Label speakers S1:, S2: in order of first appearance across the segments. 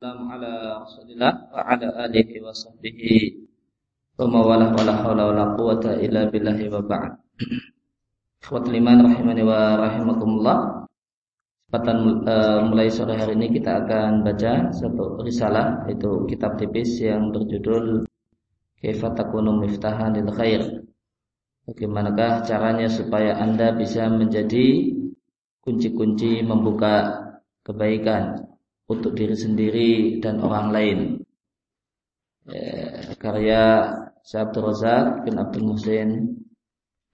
S1: Salam ala Rasulillah wa ala alihi wa sahbihi wa mawalah wa la hawla wa la quwata illa billahi wa ba'd. Ikhwatul iman rahimani wa rahimakumullah. Kesempatan uh, mulai sore hari ini kita akan baca satu risalah itu kitab tipis yang berjudul Kaifa takunu miftahan lil khair. Bagaimanakah caranya supaya Anda bisa menjadi kunci-kunci membuka kebaikan untuk diri sendiri dan orang lain. Ya, karya Syekh Abdul Razak bin Abdul Muhsin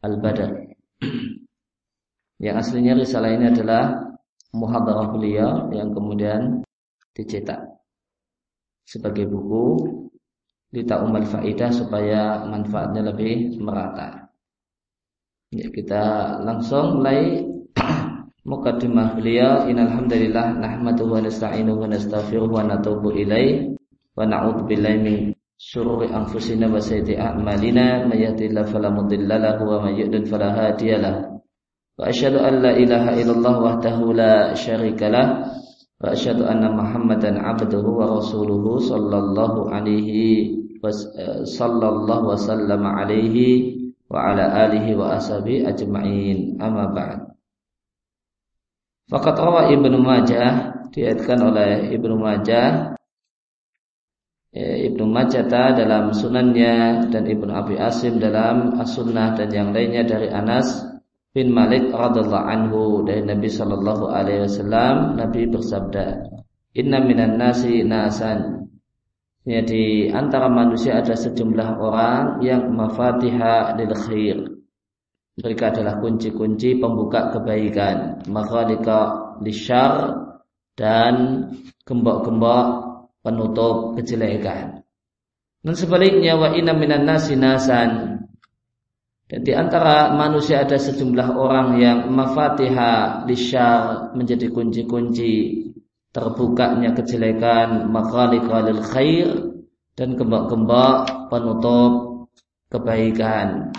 S1: Al-Badar. Yang aslinya risalah ini adalah muhadarah beliau yang kemudian dicetak sebagai buku Lita umal faidah supaya manfaatnya lebih merata. Ya, kita langsung mulai Mukaddimah beliau Innal hamdalillah nahmaduhu wa nasta'inuhu wa nastaghfiruhu wa natubu ilaih wa na'udzu billahi min syururi anfusina wa sayyiati a'malina. May yahdihillahu fala mudilla lahu wa may yudlil fala hadiyalah wa asyhadu an la ilaha illallah wahdahu la syarika lah. Wa asyhadu anna muhammadan abduhu wa rasuluhu sallallahu alaihi wa sallallahu wa sallama alaihi wa ala alihi wa ashabihi ajma'in. Amma ba'd Fakat rawa Ibnu Majah diatkan oleh Ibnu Majah. Ya, Ibnu Majah dalam sunannya dan Ibnu Abi Asim dalam as-sunnah dan yang lainnya dari Anas bin Malik radhiallahu anhu dari Nabi sallallahu alaihi wasallam. Nabi bersabda Inna minan nasi nasan Ya di antara manusia ada sejumlah orang yang mafatiha lil khair mereka adalah kunci-kunci pembuka kebaikan, makhalika lisyar dan gembok-gembok penutup kejelekan. Dan sebaliknya wa inna minan nasi nasan dan di antara manusia ada sejumlah orang yang mafatiha lisyar menjadi kunci-kunci terbukanya kejelekan makhalika lil khair dan gembok-gembok penutup kebaikan.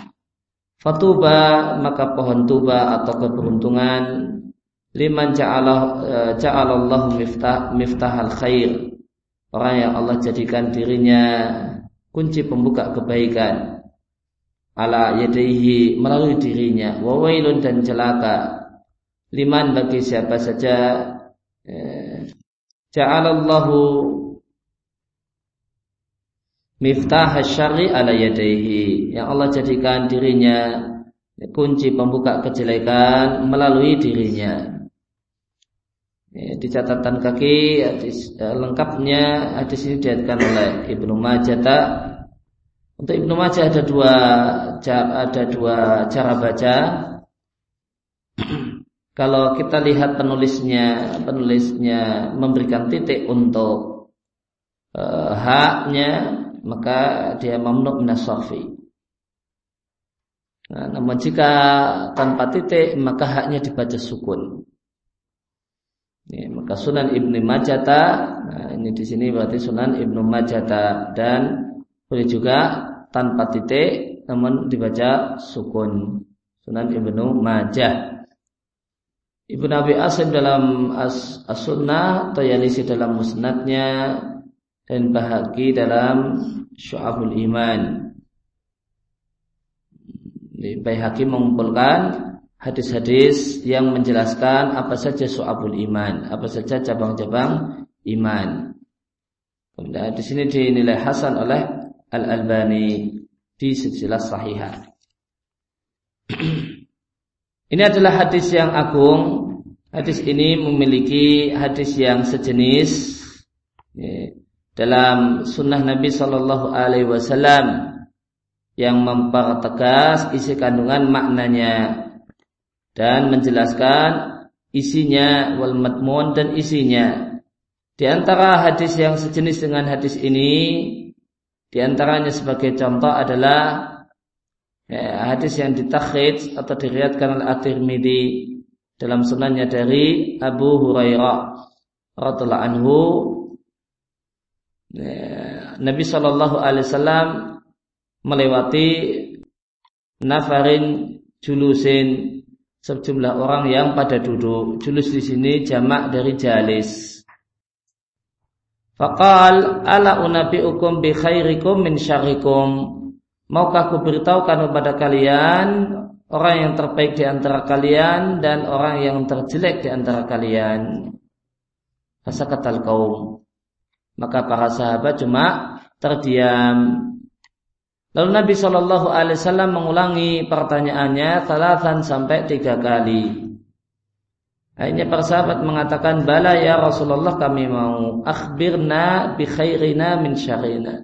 S1: Fatuba maka pohon tuba atau keberuntungan. Liman ja'alah eh, ja'alallahu miftah miftahal khair. Orang yang Allah jadikan dirinya kunci pembuka kebaikan. Ala yadaihi melalui dirinya. Wawailun dan celaka liman bagi siapa saja eh, ja'alallahu miftah syari ala yadaihi yang Allah jadikan dirinya kunci pembuka kejelekan melalui dirinya. Di catatan kaki hadis, eh, lengkapnya hadis ini oleh Ibnu Majah. Untuk Ibnu Majah ada dua ada dua cara baca. Kalau kita lihat penulisnya, penulisnya memberikan titik untuk uh, haknya maka dia mamnu minas Nah, namun jika tanpa titik maka haknya dibaca sukun. Ini, maka Sunan Ibnu Majata, nah ini di sini berarti Sunan Ibnu Majata dan boleh juga tanpa titik namun dibaca sukun. Sunan Ibnu Majah. Ibnu Abi Asim dalam As-Sunnah, As Tayalisi dalam Musnadnya dan Bahagi dalam Syu'abul Iman. Baihaqi mengumpulkan hadis-hadis yang menjelaskan apa saja Syu'abul Iman, apa saja cabang-cabang iman. Kemudian di sini dinilai hasan oleh Al Albani di silsilah sahihah. ini adalah hadis yang agung. Hadis ini memiliki hadis yang sejenis dalam sunnah Nabi Shallallahu Alaihi Wasallam yang mempertegas isi kandungan maknanya dan menjelaskan isinya wal matmun dan isinya. Di antara hadis yang sejenis dengan hadis ini, di antaranya sebagai contoh adalah ya, hadis yang ditakhid atau diriatkan oleh At-Tirmidzi dalam sunannya dari Abu Hurairah radhiallahu anhu Nabi Shallallahu Alaihi Wasallam melewati nafarin julusin sejumlah orang yang pada duduk. Julus di sini jamak dari jalis. Faqal ala unabiukum bi khairikum min syarikum. Maukah aku beritahukan kepada kalian orang yang terbaik di antara kalian dan orang yang terjelek di antara kalian. Fasakatal kaum. Maka para sahabat cuma terdiam. Lalu Nabi Shallallahu Alaihi Wasallam mengulangi pertanyaannya talatan sampai tiga kali. Akhirnya para sahabat mengatakan, Bala ya Rasulullah kami mau. Akhbirna bi khairina min syarina.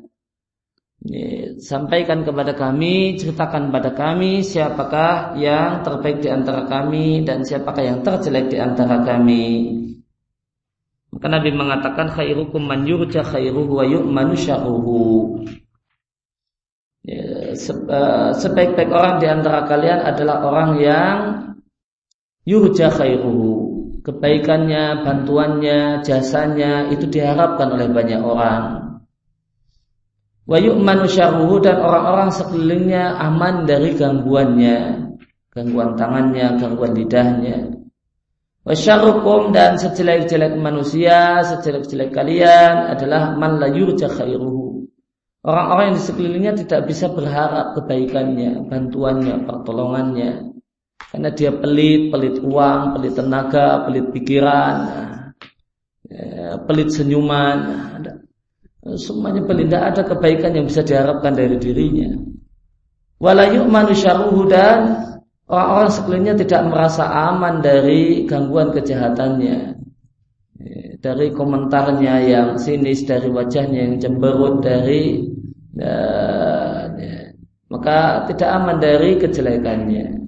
S1: Sampaikan kepada kami, ceritakan kepada kami siapakah yang terbaik di antara kami dan siapakah yang terjelek di antara kami. Maka Nabi mengatakan khairukum man yurja khairuhu wa yu'manu syarruhu. Ya, eh, sebaik-baik orang di antara kalian adalah orang yang yurja khairuhu kebaikannya, bantuannya, jasanya itu diharapkan oleh banyak orang. Wa yu'manu dan orang-orang sekelilingnya aman dari gangguannya, gangguan tangannya, gangguan lidahnya. Wasyarukum dan sejelek-jelek manusia, sejelek-jelek kalian adalah man la yurja. Orang-orang yang di sekelilingnya tidak bisa berharap kebaikannya, bantuannya, pertolongannya. Karena dia pelit, pelit uang, pelit tenaga, pelit pikiran, ya, pelit senyuman. Semuanya pelit, tidak ada kebaikan yang bisa diharapkan dari dirinya. Walayuk manusia dan orang-orang sekelilingnya tidak merasa aman dari gangguan kejahatannya. Ya, dari komentarnya yang sinis, dari wajahnya yang cemberut, dari ya, maka tidak aman dari kejelekannya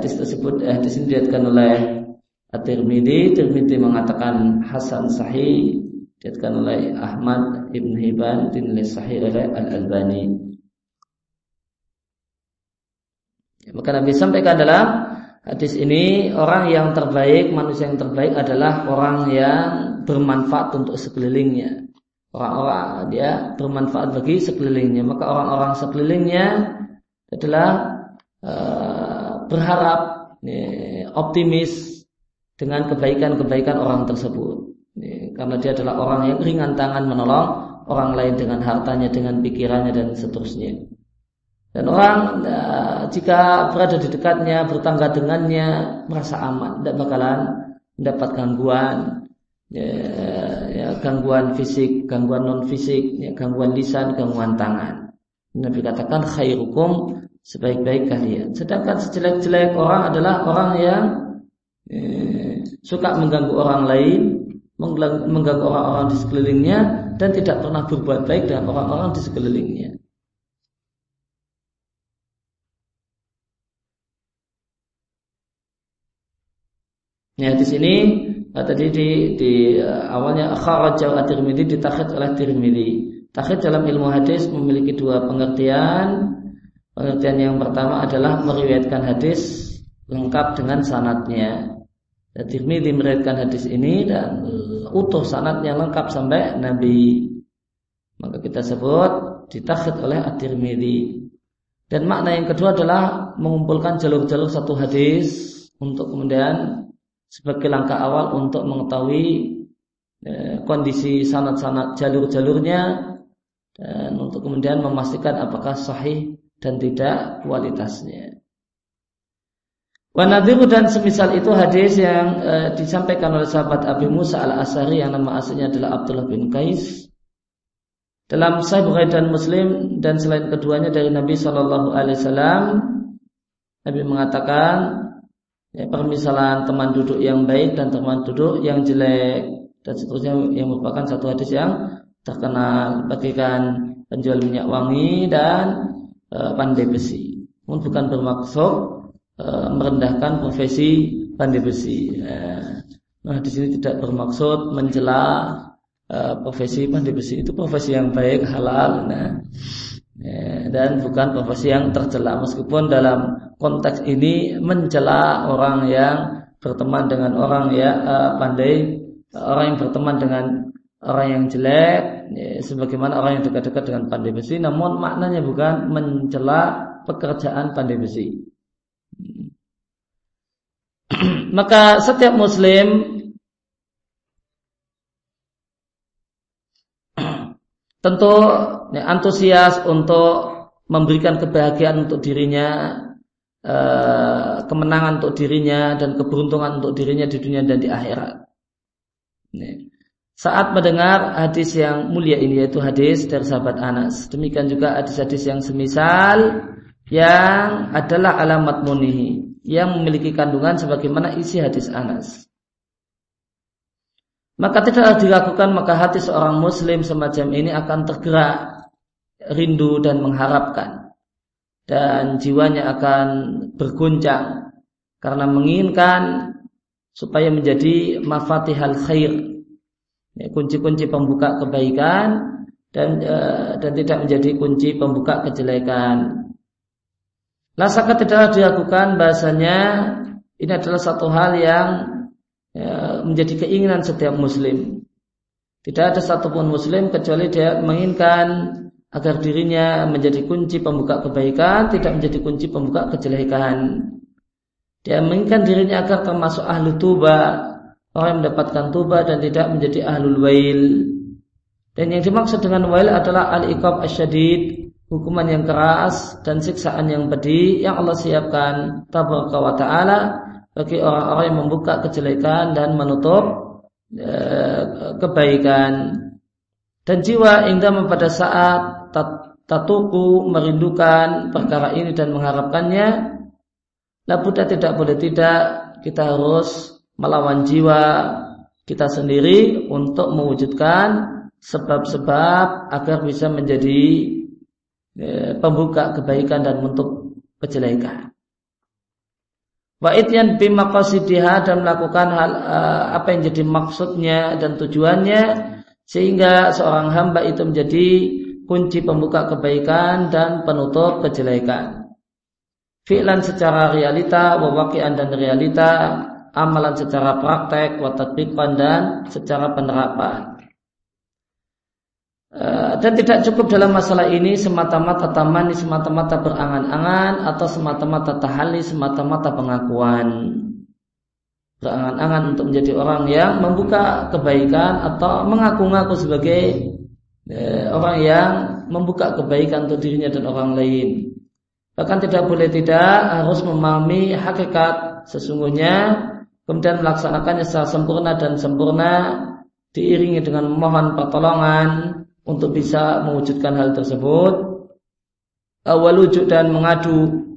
S1: hadis tersebut eh, hadis ini diriatkan oleh At-Tirmidzi, Tirmidzi mengatakan hasan sahih, diriatkan oleh Ahmad Ibn Hibban, dinilai sahih oleh Al-Albani. Ya, maka Nabi sampaikan dalam hadis ini orang yang terbaik, manusia yang terbaik adalah orang yang bermanfaat untuk sekelilingnya. Orang-orang dia bermanfaat bagi sekelilingnya. Maka orang-orang sekelilingnya adalah uh, berharap optimis dengan kebaikan-kebaikan orang tersebut. karena dia adalah orang yang ringan tangan menolong orang lain dengan hartanya, dengan pikirannya dan seterusnya. Dan orang eh, jika berada di dekatnya, bertangga dengannya, merasa aman, tidak bakalan mendapat gangguan, ya, ya, gangguan fisik, gangguan non fisik, ya, gangguan lisan, gangguan tangan. Nabi katakan khairukum sebaik-baik kalian. Sedangkan sejelek-jelek orang adalah orang yang eh, suka mengganggu orang lain, mengganggu orang-orang di sekelilingnya dan tidak pernah berbuat baik dengan orang-orang di sekelilingnya. Ya di sini eh, tadi di, di uh, awalnya kharajal at-Tirmidzi ditakhid oleh Tirmidzi. Takhid dalam ilmu hadis memiliki dua pengertian. Pengertian yang pertama adalah meriwayatkan hadis lengkap dengan sanatnya. Dan Tirmidzi meriwayatkan hadis ini dan utuh sanatnya lengkap sampai Nabi. Maka kita sebut ditakhid oleh At-Tirmidzi. Dan makna yang kedua adalah mengumpulkan jalur-jalur satu hadis untuk kemudian sebagai langkah awal untuk mengetahui eh, kondisi sanat-sanat jalur-jalurnya dan untuk kemudian memastikan apakah sahih dan tidak kualitasnya. Wanadiru dan semisal itu hadis yang e, disampaikan oleh sahabat Abi Musa al Asari yang nama aslinya adalah Abdullah bin Qais dalam Sahih Bukhari dan Muslim dan selain keduanya dari Nabi Shallallahu Alaihi Wasallam Nabi mengatakan ya, permisalan teman duduk yang baik dan teman duduk yang jelek dan seterusnya yang merupakan satu hadis yang terkenal bagikan penjual minyak wangi dan Eh, pandai besi. Namun bukan bermaksud uh, merendahkan profesi pandai besi. Uh, nah, di sini tidak bermaksud mencela uh, profesi pandai besi itu profesi yang baik halal. Nah, ya, dan bukan profesi yang tercela. Meskipun dalam konteks ini mencela orang yang berteman dengan orang ya uh, pandai orang yang berteman dengan orang yang jelek ya, sebagaimana orang yang dekat-dekat dengan pandai besi. Namun maknanya bukan mencela pekerjaan pandai besi. Maka setiap muslim tentu ya, antusias untuk memberikan kebahagiaan untuk dirinya, eh, kemenangan untuk dirinya dan keberuntungan untuk dirinya di dunia dan di akhirat. Saat mendengar hadis yang mulia ini yaitu hadis dari sahabat Anas. Demikian juga hadis-hadis yang semisal yang adalah alamat munihi yang memiliki kandungan sebagaimana isi hadis Anas. Maka tidak dilakukan maka hati seorang muslim semacam ini akan tergerak rindu dan mengharapkan dan jiwanya akan berguncang karena menginginkan supaya menjadi mafatihal khair kunci-kunci pembuka kebaikan dan uh, dan tidak menjadi kunci pembuka kejelekan. Lasaka tidak dilakukan bahasanya ini adalah satu hal yang ya, menjadi keinginan setiap muslim. Tidak ada satupun muslim kecuali dia menginginkan agar dirinya menjadi kunci pembuka kebaikan, tidak menjadi kunci pembuka kejelekan. Dia menginginkan dirinya agar termasuk ahli tuba, orang yang mendapatkan tuba dan tidak menjadi ahlul wail. Dan yang dimaksud dengan wail adalah al-iqab asyadid, hukuman yang keras dan siksaan yang pedih yang Allah siapkan tabaraka wa taala bagi orang-orang yang membuka kejelekan dan menutup e, kebaikan. Dan jiwa ingdam pada saat tatuku merindukan perkara ini dan mengharapkannya, labuda tidak boleh tidak kita harus melawan jiwa kita sendiri untuk mewujudkan sebab-sebab agar bisa menjadi e, pembuka kebaikan dan menutup kejelekan. Wa ityan bimaqasidiha dan melakukan hal e, apa yang jadi maksudnya dan tujuannya sehingga seorang hamba itu menjadi kunci pembuka kebaikan dan penutup kejelekan. Fi'lan secara realita, wawakian dan realita, amalan secara praktek, watatbiqan dan secara penerapan. Eh, dan tidak cukup dalam masalah ini semata-mata tamani, semata-mata berangan-angan atau semata-mata tahali, semata-mata pengakuan. Berangan-angan untuk menjadi orang yang membuka kebaikan atau mengaku-ngaku sebagai eh, orang yang membuka kebaikan untuk dirinya dan orang lain. Bahkan tidak boleh tidak harus memahami hakikat sesungguhnya kemudian melaksanakannya secara sempurna dan sempurna diiringi dengan memohon pertolongan untuk bisa mewujudkan hal tersebut awal wujud dan mengadu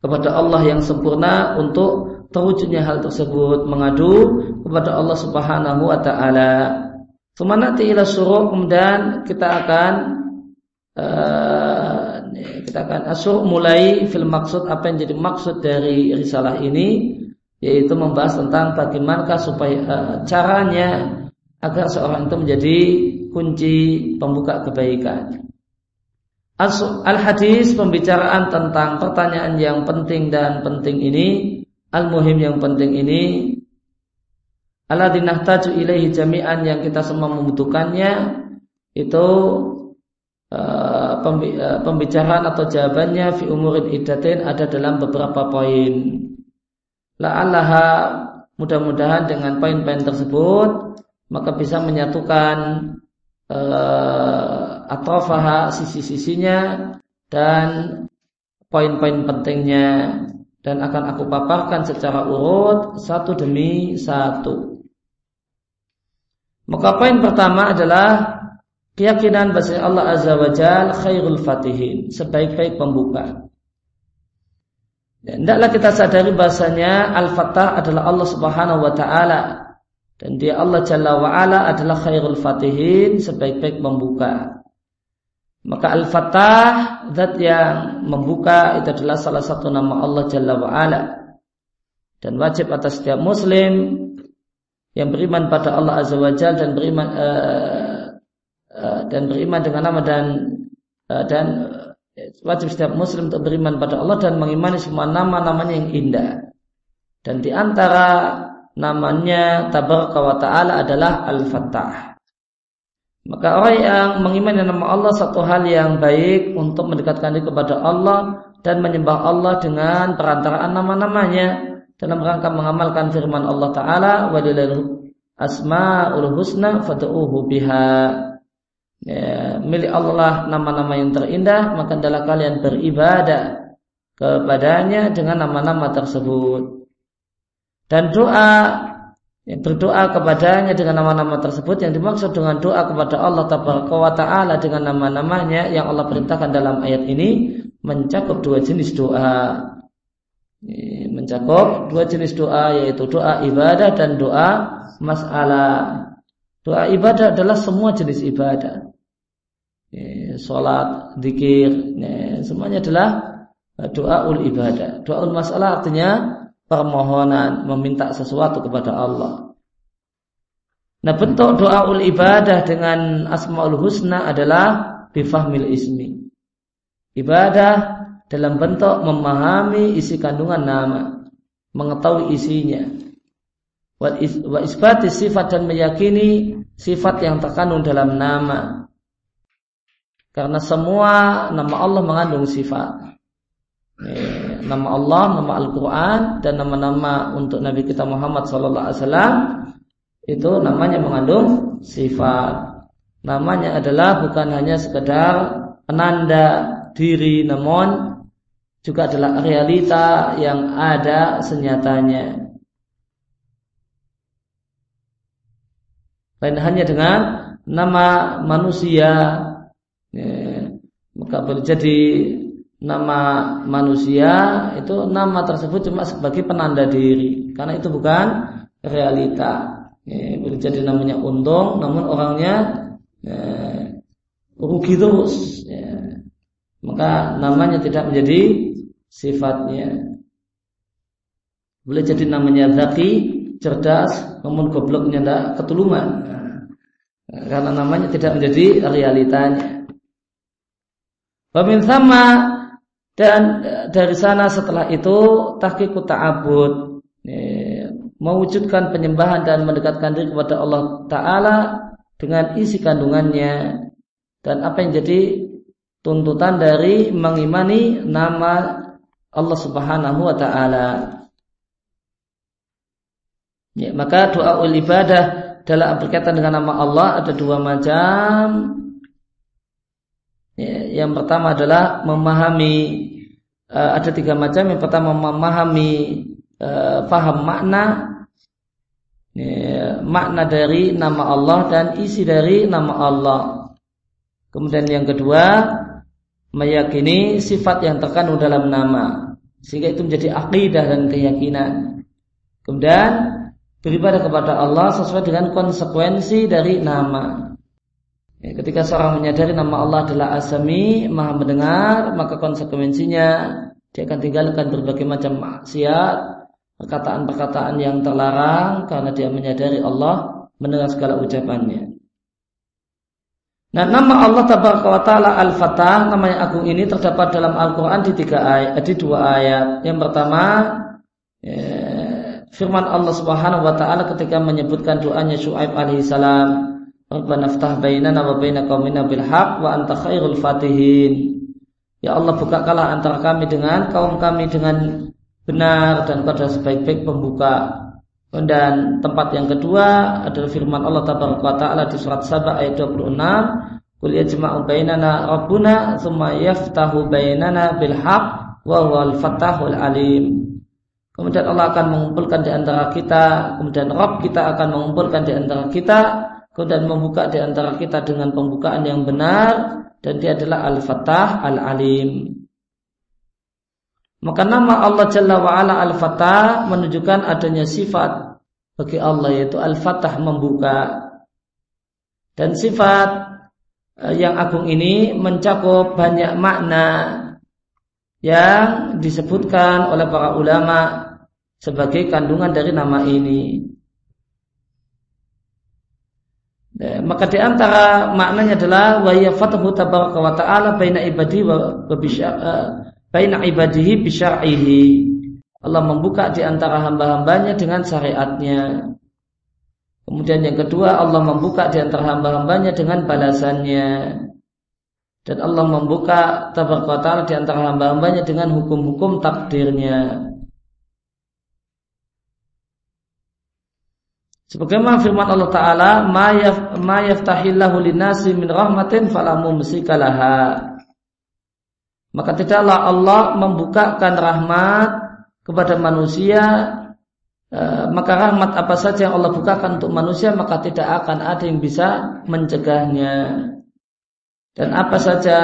S1: kepada Allah yang sempurna untuk terwujudnya hal tersebut mengadu kepada Allah Subhanahu wa taala. Semanati ila suruh kemudian kita akan uh, kita akan asur mulai film maksud apa yang jadi maksud dari risalah ini yaitu membahas tentang bagaimana supaya uh, caranya agar seorang itu menjadi kunci pembuka kebaikan. Al-hadis pembicaraan tentang pertanyaan yang penting dan penting ini, al-muhim yang penting ini, aladinah taju ilaihi jami'an yang kita semua membutuhkannya, itu uh, pembicaraan atau jawabannya fi umurin idatin ada dalam beberapa poin. La'allaha mudah-mudahan dengan poin-poin tersebut maka bisa menyatukan uh, atrafaha sisi-sisinya dan poin-poin pentingnya dan akan aku paparkan secara urut satu demi satu. Maka poin pertama adalah keyakinan bahwa Allah Azza wa Jal khairul fatihin, sebaik-baik pembuka. Dan tidaklah kita sadari bahasanya Al-Fatah adalah Allah Subhanahu wa taala dan dia Allah Jalla wa ala adalah khairul fatihin sebaik-baik membuka. Maka Al-Fatah zat yang membuka itu adalah salah satu nama Allah Jalla wa ala. Dan wajib atas setiap muslim yang beriman pada Allah Azza wa Jalla dan beriman uh, uh, dan beriman dengan nama dan uh, dan wajib setiap muslim untuk beriman pada Allah dan mengimani semua nama-namanya yang indah. Dan di antara namanya tabaraka wa ta'ala adalah Al-Fattah. Maka orang yang mengimani nama Allah satu hal yang baik untuk mendekatkan diri kepada Allah dan menyembah Allah dengan perantaraan nama-namanya dalam rangka mengamalkan firman Allah Ta'ala walilal asma'ul husna fad'uhu biha ya, milik Allah nama-nama yang terindah maka adalah kalian beribadah kepadanya dengan nama-nama tersebut dan doa yang berdoa kepadanya dengan nama-nama tersebut yang dimaksud dengan doa kepada Allah Taala dengan nama-namanya yang Allah perintahkan dalam ayat ini mencakup dua jenis doa. Mencakup dua jenis doa yaitu doa ibadah dan doa masalah doa ibadah adalah semua jenis ibadah. Sholat, zikir semuanya adalah doa ul ibadah. Doa ul masalah artinya permohonan, meminta sesuatu kepada Allah. Nah bentuk doa ul ibadah dengan asmaul husna adalah bifahmil ismi. Ibadah dalam bentuk memahami isi kandungan nama, mengetahui isinya. Wa isbati sifat dan meyakini sifat yang terkandung dalam nama. Karena semua nama Allah mengandung sifat. Nama Allah, nama Al-Quran dan nama-nama untuk Nabi kita Muhammad Sallallahu Alaihi Wasallam itu namanya mengandung sifat. Namanya adalah bukan hanya sekedar penanda diri, namun juga adalah realita yang ada senyatanya. Lain hanya dengan nama manusia, ya, maka boleh jadi nama manusia itu nama tersebut cuma sebagai penanda diri. Karena itu bukan realita. Ya, boleh jadi namanya untung namun orangnya ya, rugi terus ya. maka namanya tidak menjadi sifatnya. Boleh jadi namanya zaki cerdas namun gobloknya tidak ketulungan. Karena namanya tidak menjadi realitanya. Sama dan eh, dari sana setelah itu tahqiqut ta'abud mewujudkan penyembahan dan mendekatkan diri kepada Allah taala dengan isi kandungannya dan apa yang jadi tuntutan dari mengimani nama Allah Subhanahu wa taala. Ya, maka doa ul ibadah dalam berkaitan dengan nama Allah ada dua macam. Ya, yang pertama adalah memahami uh, ada tiga macam. Yang pertama memahami uh, paham makna ya, makna dari nama Allah dan isi dari nama Allah. Kemudian yang kedua meyakini sifat yang terkandung dalam nama sehingga itu menjadi akidah dan keyakinan. Kemudian beribadah kepada Allah sesuai dengan konsekuensi dari nama. Ya, ketika seorang menyadari nama Allah adalah Asami, Maha mendengar, maka konsekuensinya dia akan tinggalkan berbagai macam maksiat, perkataan-perkataan yang terlarang karena dia menyadari Allah mendengar segala ucapannya. Nah, nama Allah Tabaraka wa Taala Al-Fatah, nama yang agung ini terdapat dalam Al-Qur'an di tiga ayat, di dua ayat. Yang pertama, ya, firman Allah Subhanahu wa taala ketika menyebutkan doanya Syuaib alaihissalam Rabbana ftah bainana wa baina qaumina bil haq wa anta khairul fatihin. Ya Allah bukakanlah antara kami dengan kaum kami dengan benar dan pada sebaik-baik pembuka. Dan tempat yang kedua adalah firman Allah taala di surat Saba ayat 26, "Qul yajma'u bainana rabbuna tsumma yaftahu bainana bil haq wa huwal fatahul alim." Kemudian Allah akan mengumpulkan di antara kita, kemudian Rabb kita akan mengumpulkan di antara kita dan membuka di antara kita dengan pembukaan yang benar dan dia adalah Al-Fatah Al-Alim. Maka nama Allah Jalla wa ala Al-Fatah menunjukkan adanya sifat bagi Allah yaitu Al-Fatah membuka. Dan sifat eh, yang agung ini mencakup banyak makna yang disebutkan oleh para ulama sebagai kandungan dari nama ini. Ya, maka di antara maknanya adalah wa yafatahu tabaraka wa ta'ala baina ibadihi wa uh, baina ibadihi bisyar'ihi. Allah membuka di antara hamba-hambanya dengan syariatnya. Kemudian yang kedua Allah membuka di antara hamba-hambanya dengan balasannya. Dan Allah membuka tabaraka wa ta'ala di antara hamba-hambanya dengan hukum-hukum takdirnya. Sebagaimana firman Allah Ta'ala, Ma yaftahillahu linasi min rahmatin falamu msikalaha. Maka tidaklah Allah membukakan rahmat kepada manusia, eh, maka rahmat apa saja yang Allah bukakan untuk manusia, maka tidak akan ada yang bisa mencegahnya. Dan apa saja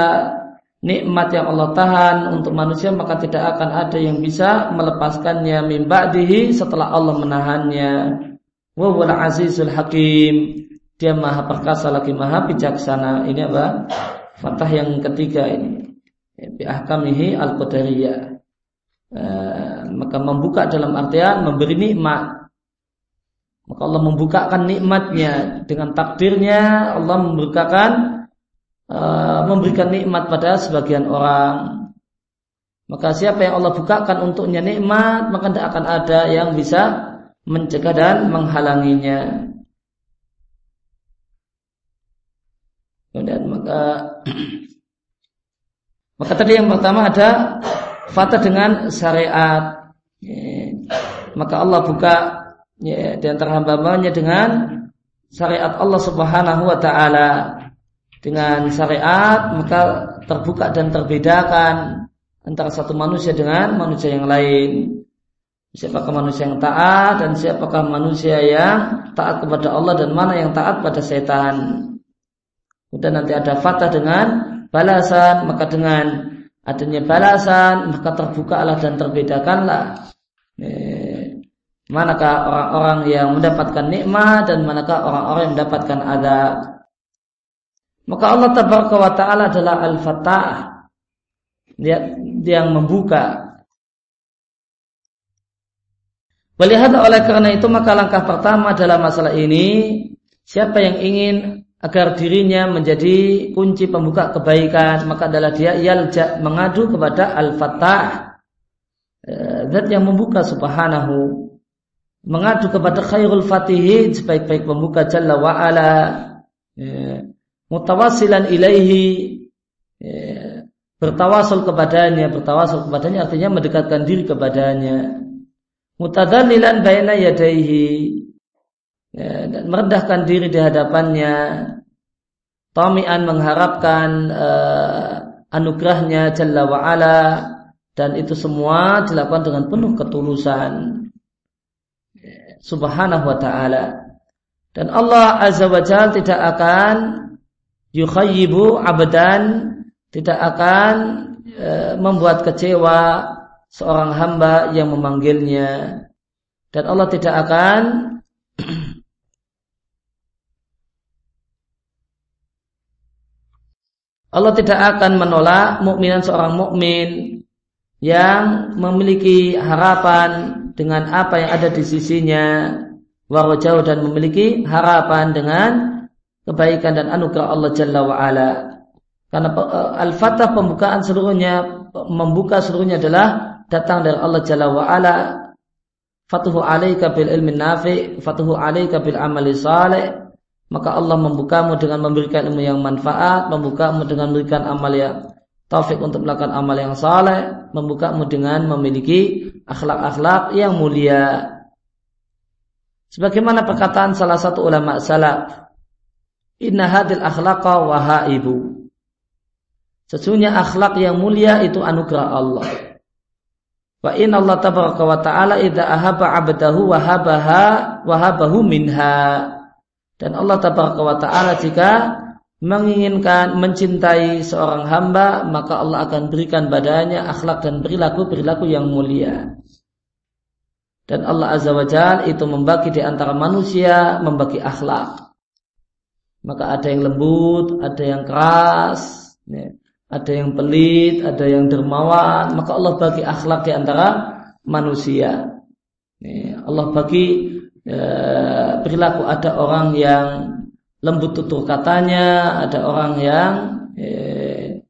S1: nikmat yang Allah tahan untuk manusia maka tidak akan ada yang bisa melepaskannya min ba'dihi setelah Allah menahannya wa huwal azizul hakim. Dia maha perkasa lagi maha bijaksana. Ini apa? Fatah yang ketiga ini. Bi ahkamihi al qadariyah e, maka membuka dalam artian memberi nikmat. Maka Allah membukakan nikmatnya. Dengan takdirnya Allah membukakan e, memberikan nikmat pada sebagian orang. Maka siapa yang Allah bukakan untuknya nikmat maka tidak akan ada yang bisa mencegah dan menghalanginya. Kemudian maka maka tadi yang pertama ada fata dengan syariat. Ya, maka Allah buka ya, di antara hamba-hambanya dengan syariat Allah Subhanahu wa taala. Dengan syariat maka terbuka dan terbedakan antara satu manusia dengan manusia yang lain siapakah manusia yang taat dan siapakah manusia yang taat kepada Allah dan mana yang taat pada setan. Kemudian nanti ada fatah dengan balasan, maka dengan adanya balasan maka terbukalah dan terbedakanlah eh, manakah orang-orang yang mendapatkan nikmat dan manakah orang-orang yang mendapatkan adab. Maka Allah Taala adalah Al-Fatah. Yang membuka Melihat oleh karena itu maka langkah pertama dalam masalah ini siapa yang ingin agar dirinya menjadi kunci pembuka kebaikan maka adalah dia yalja mengadu kepada al-fattah eh, zat yang membuka subhanahu. Mengadu kepada khairul fatihin sebaik-baik pembuka jalla wa ala eh, mutawassilan ilaihi eh, bertawasul kepadanya. Bertawasul kepadanya artinya mendekatkan diri kepadanya mutadzallilan baina yadaihi ya, dan merendahkan diri di hadapannya. Tamian mengharapkan uh, anugerahnya jalla wa ala dan itu semua dilakukan dengan penuh ketulusan. Subhanahu wa ta'ala. Dan Allah azza wa jalla tidak akan yukhayyibu abdan tidak akan uh, membuat kecewa seorang hamba yang memanggilnya dan Allah tidak akan Allah tidak akan menolak mukminan seorang mukmin yang memiliki harapan dengan apa yang ada di sisinya warajau dan memiliki harapan dengan kebaikan dan anugerah Allah Jalla wa ala. Karena eh, al-fatah pembukaan seluruhnya membuka seluruhnya adalah datang dari Allah Jalla wa ala fatuhu alaika bil ilmi nafi fatuhu alaika bil amali saleh maka Allah membukamu dengan memberikan ilmu yang manfaat membukamu dengan memberikan amal yang taufik untuk melakukan amal yang saleh membukamu dengan memiliki akhlak-akhlak yang mulia. Sebagaimana perkataan salah satu ulama salaf inna hadil akhlaqa wahaibu sesungguhnya akhlak yang mulia itu anugerah Allah Wa inna Allah tabaraka wa ta'ala idza ahaba 'abdahu wa habaha wa habahu minha. Dan Allah tabaraka wa ta'ala jika menginginkan mencintai seorang hamba maka Allah akan berikan badannya akhlak dan perilaku-perilaku yang mulia. Dan Allah azza wa jalla itu membagi di antara manusia membagi akhlak. Maka ada yang lembut, ada yang keras, ya ada yang pelit, ada yang dermawan, maka Allah bagi akhlak di antara manusia. Allah bagi eh, perilaku ada orang yang lembut tutur katanya, ada orang yang eh,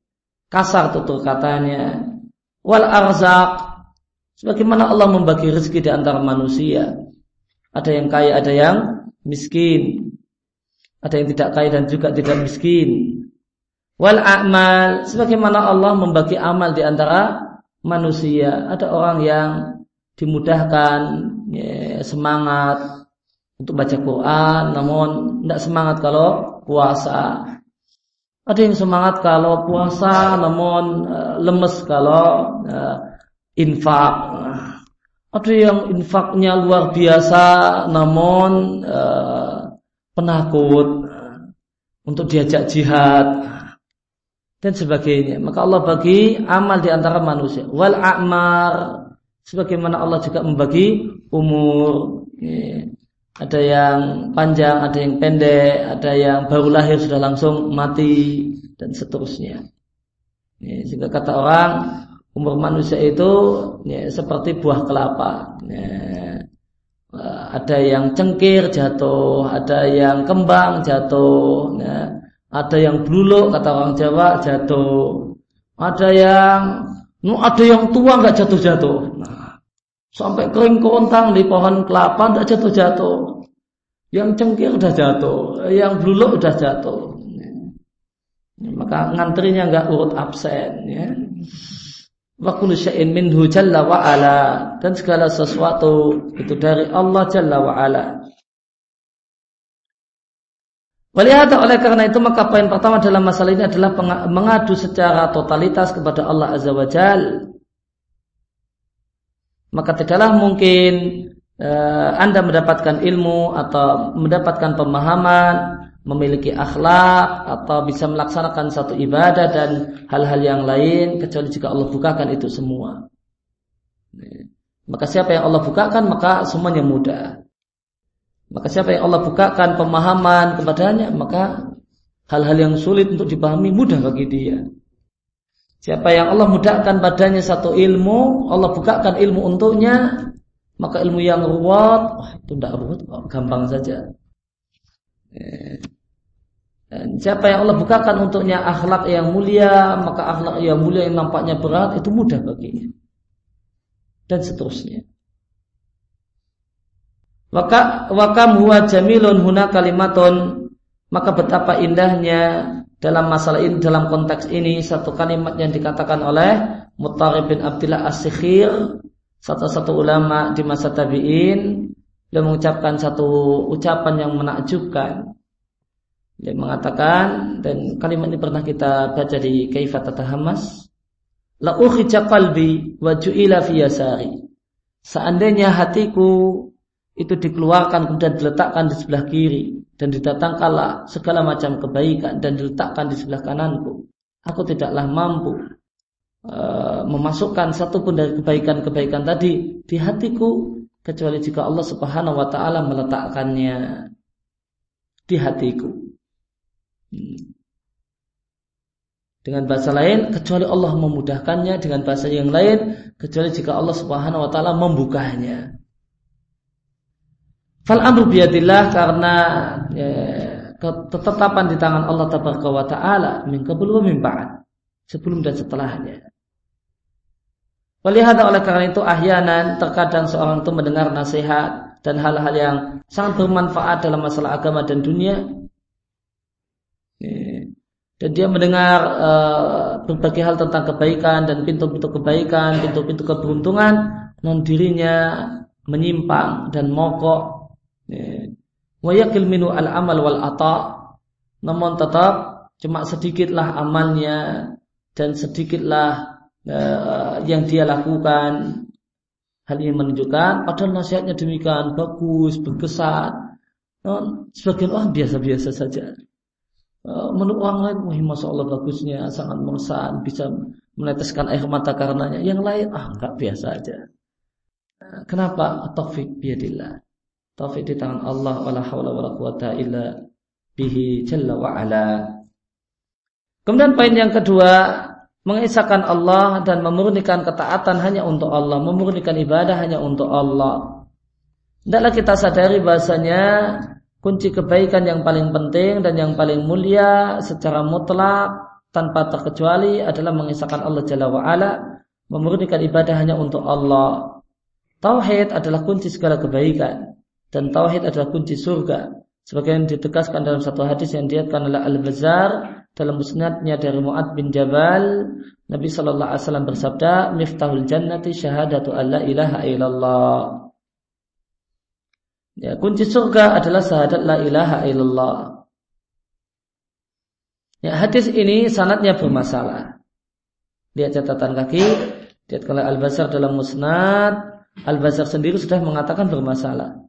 S1: kasar tutur katanya. Wal arzak, sebagaimana Allah membagi rezeki di antara manusia. Ada yang kaya, ada yang miskin. Ada yang tidak kaya dan juga tidak miskin. Wal amal sebagaimana Allah membagi amal di antara manusia. Ada orang yang dimudahkan ya, semangat untuk baca Quran, namun tidak semangat kalau puasa. Ada yang semangat kalau puasa, namun uh, lemes kalau uh, infak. Ada yang infaknya luar biasa, namun uh, penakut untuk diajak jihad dan sebagainya. Maka Allah bagi amal di antara manusia. Wal a'mar sebagaimana Allah juga membagi umur. Ada yang panjang, ada yang pendek, ada yang baru lahir sudah langsung mati dan seterusnya. Ya, sehingga kata orang umur manusia itu seperti buah kelapa. Ya, ada yang cengkir jatuh, ada yang kembang jatuh, ya, ada yang bluluk kata orang Jawa jatuh, ada yang ada yang tua nggak jatuh-jatuh. Sampai kering kontang di pohon kelapa tidak jatuh-jatuh. Yang cengkir udah jatuh, yang bluluk udah jatuh. Maka ngantrinya nggak urut absen ya. Wa minhu jalla wa ala dan segala sesuatu itu dari Allah jalla wa ala. Walihata oleh karena itu maka poin pertama dalam masalah ini adalah mengadu secara totalitas kepada Allah Azza wa Jalla maka tidaklah mungkin uh, Anda mendapatkan ilmu atau mendapatkan pemahaman, memiliki akhlak atau bisa melaksanakan satu ibadah dan hal-hal yang lain kecuali jika Allah bukakan itu semua. Maka siapa yang Allah bukakan maka semuanya mudah. Maka siapa yang Allah bukakan pemahaman kepadanya maka hal-hal yang sulit untuk dipahami mudah bagi dia. Siapa yang Allah mudahkan badannya satu ilmu, Allah bukakan ilmu untuknya, maka ilmu yang ruwet, wah itu tidak ruwet, gampang saja. Eh, dan siapa yang Allah bukakan untuknya akhlak yang mulia, maka akhlak yang mulia yang nampaknya berat itu mudah baginya. Dan seterusnya. Waka wakam huwa jamilun huna kalimatun. Maka betapa indahnya dalam masalah ini dalam konteks ini satu kalimat yang dikatakan oleh Muttarib bin Abdullah As-Sikhir satu-satu ulama di masa tabi'in dia mengucapkan satu ucapan yang menakjubkan. Dia mengatakan dan kalimat ini pernah kita baca di Kaifat Tatahamas la qalbi wa ju'ila fi yasari. Seandainya hatiku itu dikeluarkan kemudian diletakkan di sebelah kiri dan didatangkanlah segala macam kebaikan dan diletakkan di sebelah kananku. Aku tidaklah mampu uh, memasukkan satu pun dari kebaikan-kebaikan tadi di hatiku kecuali jika Allah Subhanahu wa taala meletakkannya di hatiku. Hmm. Dengan bahasa lain, kecuali Allah memudahkannya, dengan bahasa yang lain, kecuali jika Allah Subhanahu wa taala membukanya. Fal amru biadillah karena ya, ketetapan di tangan Allah tabaraka wa taala min qablu wa sebelum dan setelahnya. Walihada oleh karena itu ahyanan terkadang seorang itu mendengar nasihat dan hal-hal yang sangat bermanfaat dalam masalah agama dan dunia. Dan dia mendengar uh, berbagai hal tentang kebaikan dan pintu-pintu kebaikan, pintu-pintu keberuntungan, non dirinya menyimpang dan mogok Wa yakil minu al amal wal ata. Namun tetap cuma sedikitlah amalnya dan sedikitlah uh, yang dia lakukan. Hal ini menunjukkan padahal nasihatnya demikian bagus berkesan. Nah, sebagian orang biasa-biasa saja. Uh, menurut orang lain wah masya Allah bagusnya sangat memesan bisa meneteskan air mata karenanya. Yang lain ah enggak biasa aja. Kenapa? Taufik biadillah Taufik di tangan Allah wala haula wala quwata illa bihi jalla wa ala. Kemudian poin yang kedua, mengisahkan Allah dan memurnikan ketaatan hanya untuk Allah, memurnikan ibadah hanya untuk Allah. Tidaklah kita sadari bahasanya kunci kebaikan yang paling penting dan yang paling mulia secara mutlak tanpa terkecuali adalah mengisahkan Allah Jalla wa ala, memurnikan ibadah hanya untuk Allah. Tauhid adalah kunci segala kebaikan dan tauhid adalah kunci surga. Sebagaimana ditegaskan dalam satu hadis yang diatkan oleh Al-Bazar dalam musnadnya dari Mu'ad bin Jabal, Nabi Shallallahu Alaihi Wasallam bersabda, "Miftahul jannati syahadatu alla ilaha illallah." Ya, kunci surga adalah syahadat la ilaha illallah. Ya, hadis ini sanatnya bermasalah. Lihat catatan kaki, lihat kalau Al-Basar dalam musnad, Al-Basar sendiri sudah mengatakan bermasalah.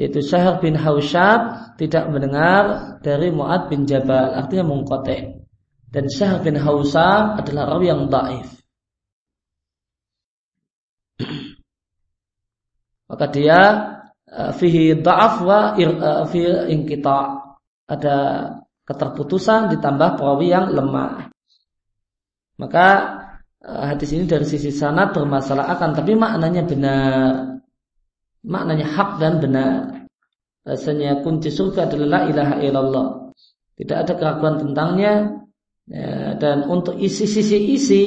S1: Yaitu Syahar bin Haushab tidak mendengar dari Mu'ad bin Jabal, artinya mengkotek. Dan Syahar bin Haushab adalah rawi yang daif. Maka dia uh, fihi da'af wa uh, fi inkita. Ada keterputusan ditambah perawi yang lemah. Maka uh, hadis ini dari sisi sanad bermasalah akan tapi maknanya benar. Maknanya hak dan benar. Rasanya kunci surga adalah la ilaha illallah. Tidak ada keraguan tentangnya ya, dan untuk isi sisi isi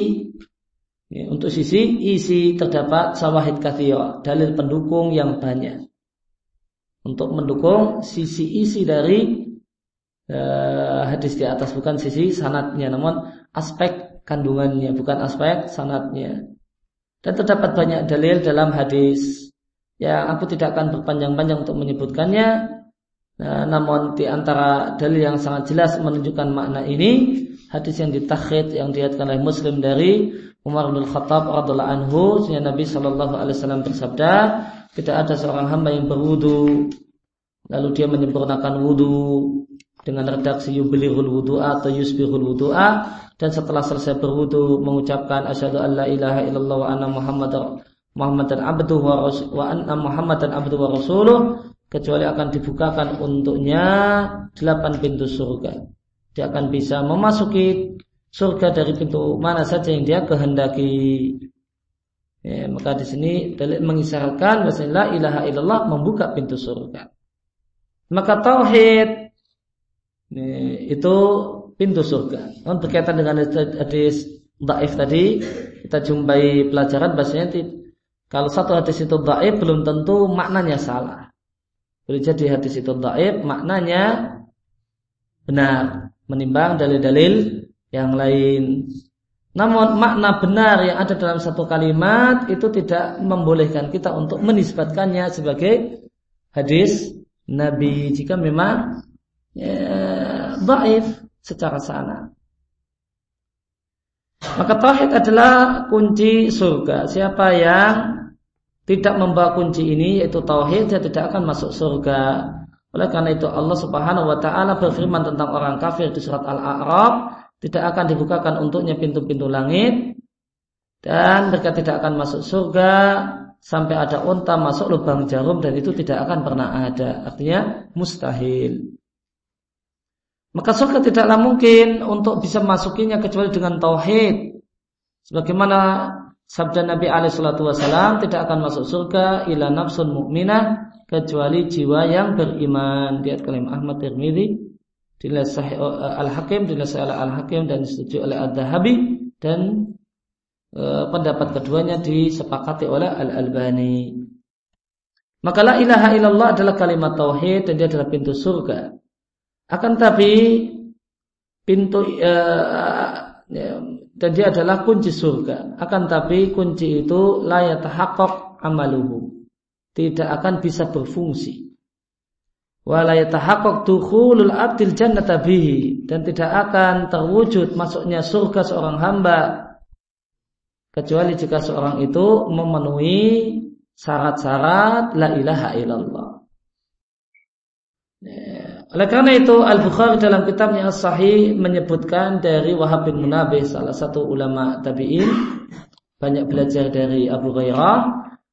S1: ya, untuk sisi isi terdapat sawahid kathira, dalil pendukung yang banyak. Untuk mendukung sisi isi dari uh, hadis di atas bukan sisi sanatnya namun aspek kandungannya bukan aspek sanatnya dan terdapat banyak dalil dalam hadis ya aku tidak akan berpanjang-panjang untuk menyebutkannya. Nah, namun di antara dalil yang sangat jelas menunjukkan makna ini hadis yang ditakhid yang dilihatkan oleh Muslim dari Umar bin Khattab radhiallahu anhu sehingga Nabi Shallallahu alaihi wasallam bersabda tidak ada seorang hamba yang berwudu. Lalu dia menyempurnakan wudu dengan redaksi yublighul wudu'a atau yusbihul wudu'a. Dan setelah selesai berwudu mengucapkan asyhadu alla ilaha illallah wa anna muhammadar muhammadan abduhu wa, wa anna muhammadan abduhu wa rasuluh kecuali akan dibukakan untuknya delapan pintu surga. Dia akan bisa memasuki surga dari pintu mana saja yang dia kehendaki. Ya, maka di sini dalil mengisyaratkan bahwa la ilaha illallah membuka pintu surga. Maka tauhid itu pintu surga. Namun berkaitan dengan hadis daif tadi, kita jumpai pelajaran bahasanya kalau satu hadis itu daif belum tentu maknanya salah. Boleh jadi hadis itu daif maknanya benar menimbang dalil-dalil yang lain. Namun makna benar yang ada dalam satu kalimat itu tidak membolehkan kita untuk menisbatkannya sebagai hadis Nabi jika memang ya, secara sana. Maka tauhid adalah kunci surga. Siapa yang tidak membawa kunci ini yaitu tauhid dia tidak akan masuk surga. Oleh karena itu Allah Subhanahu wa taala berfirman tentang orang kafir di surat Al-A'raf, tidak akan dibukakan untuknya pintu-pintu langit dan mereka tidak akan masuk surga sampai ada unta masuk lubang jarum dan itu tidak akan pernah ada. Artinya mustahil. Maka surga tidaklah mungkin untuk bisa masukinya kecuali dengan tauhid. Sebagaimana sabda Nabi Alaihissalam tidak akan masuk surga ila nafsun mukminah kecuali jiwa yang beriman. Lihat kalim Ahmad Tirmidzi, dinilai sahih uh, Al Hakim, dinilai sahih Al Hakim dan disetujui oleh Ad Dahabi dan uh, pendapat keduanya disepakati oleh Al Albani. Maka la ilaha illallah adalah kalimat tauhid dan dia adalah pintu surga. Akan tapi pintu uh, ya, dan dia adalah kunci surga. Akan tapi kunci itu layak hakok amaluhu. Tidak akan bisa berfungsi. Walayatahakok dukhulul abdil dan tidak akan terwujud masuknya surga seorang hamba kecuali jika seorang itu memenuhi syarat-syarat la ilaha illallah. Ya. Oleh karena itu Al-Bukhari dalam kitabnya As-Sahih menyebutkan dari Wahab bin Munabih salah satu ulama tabi'in banyak belajar dari Abu Hurairah.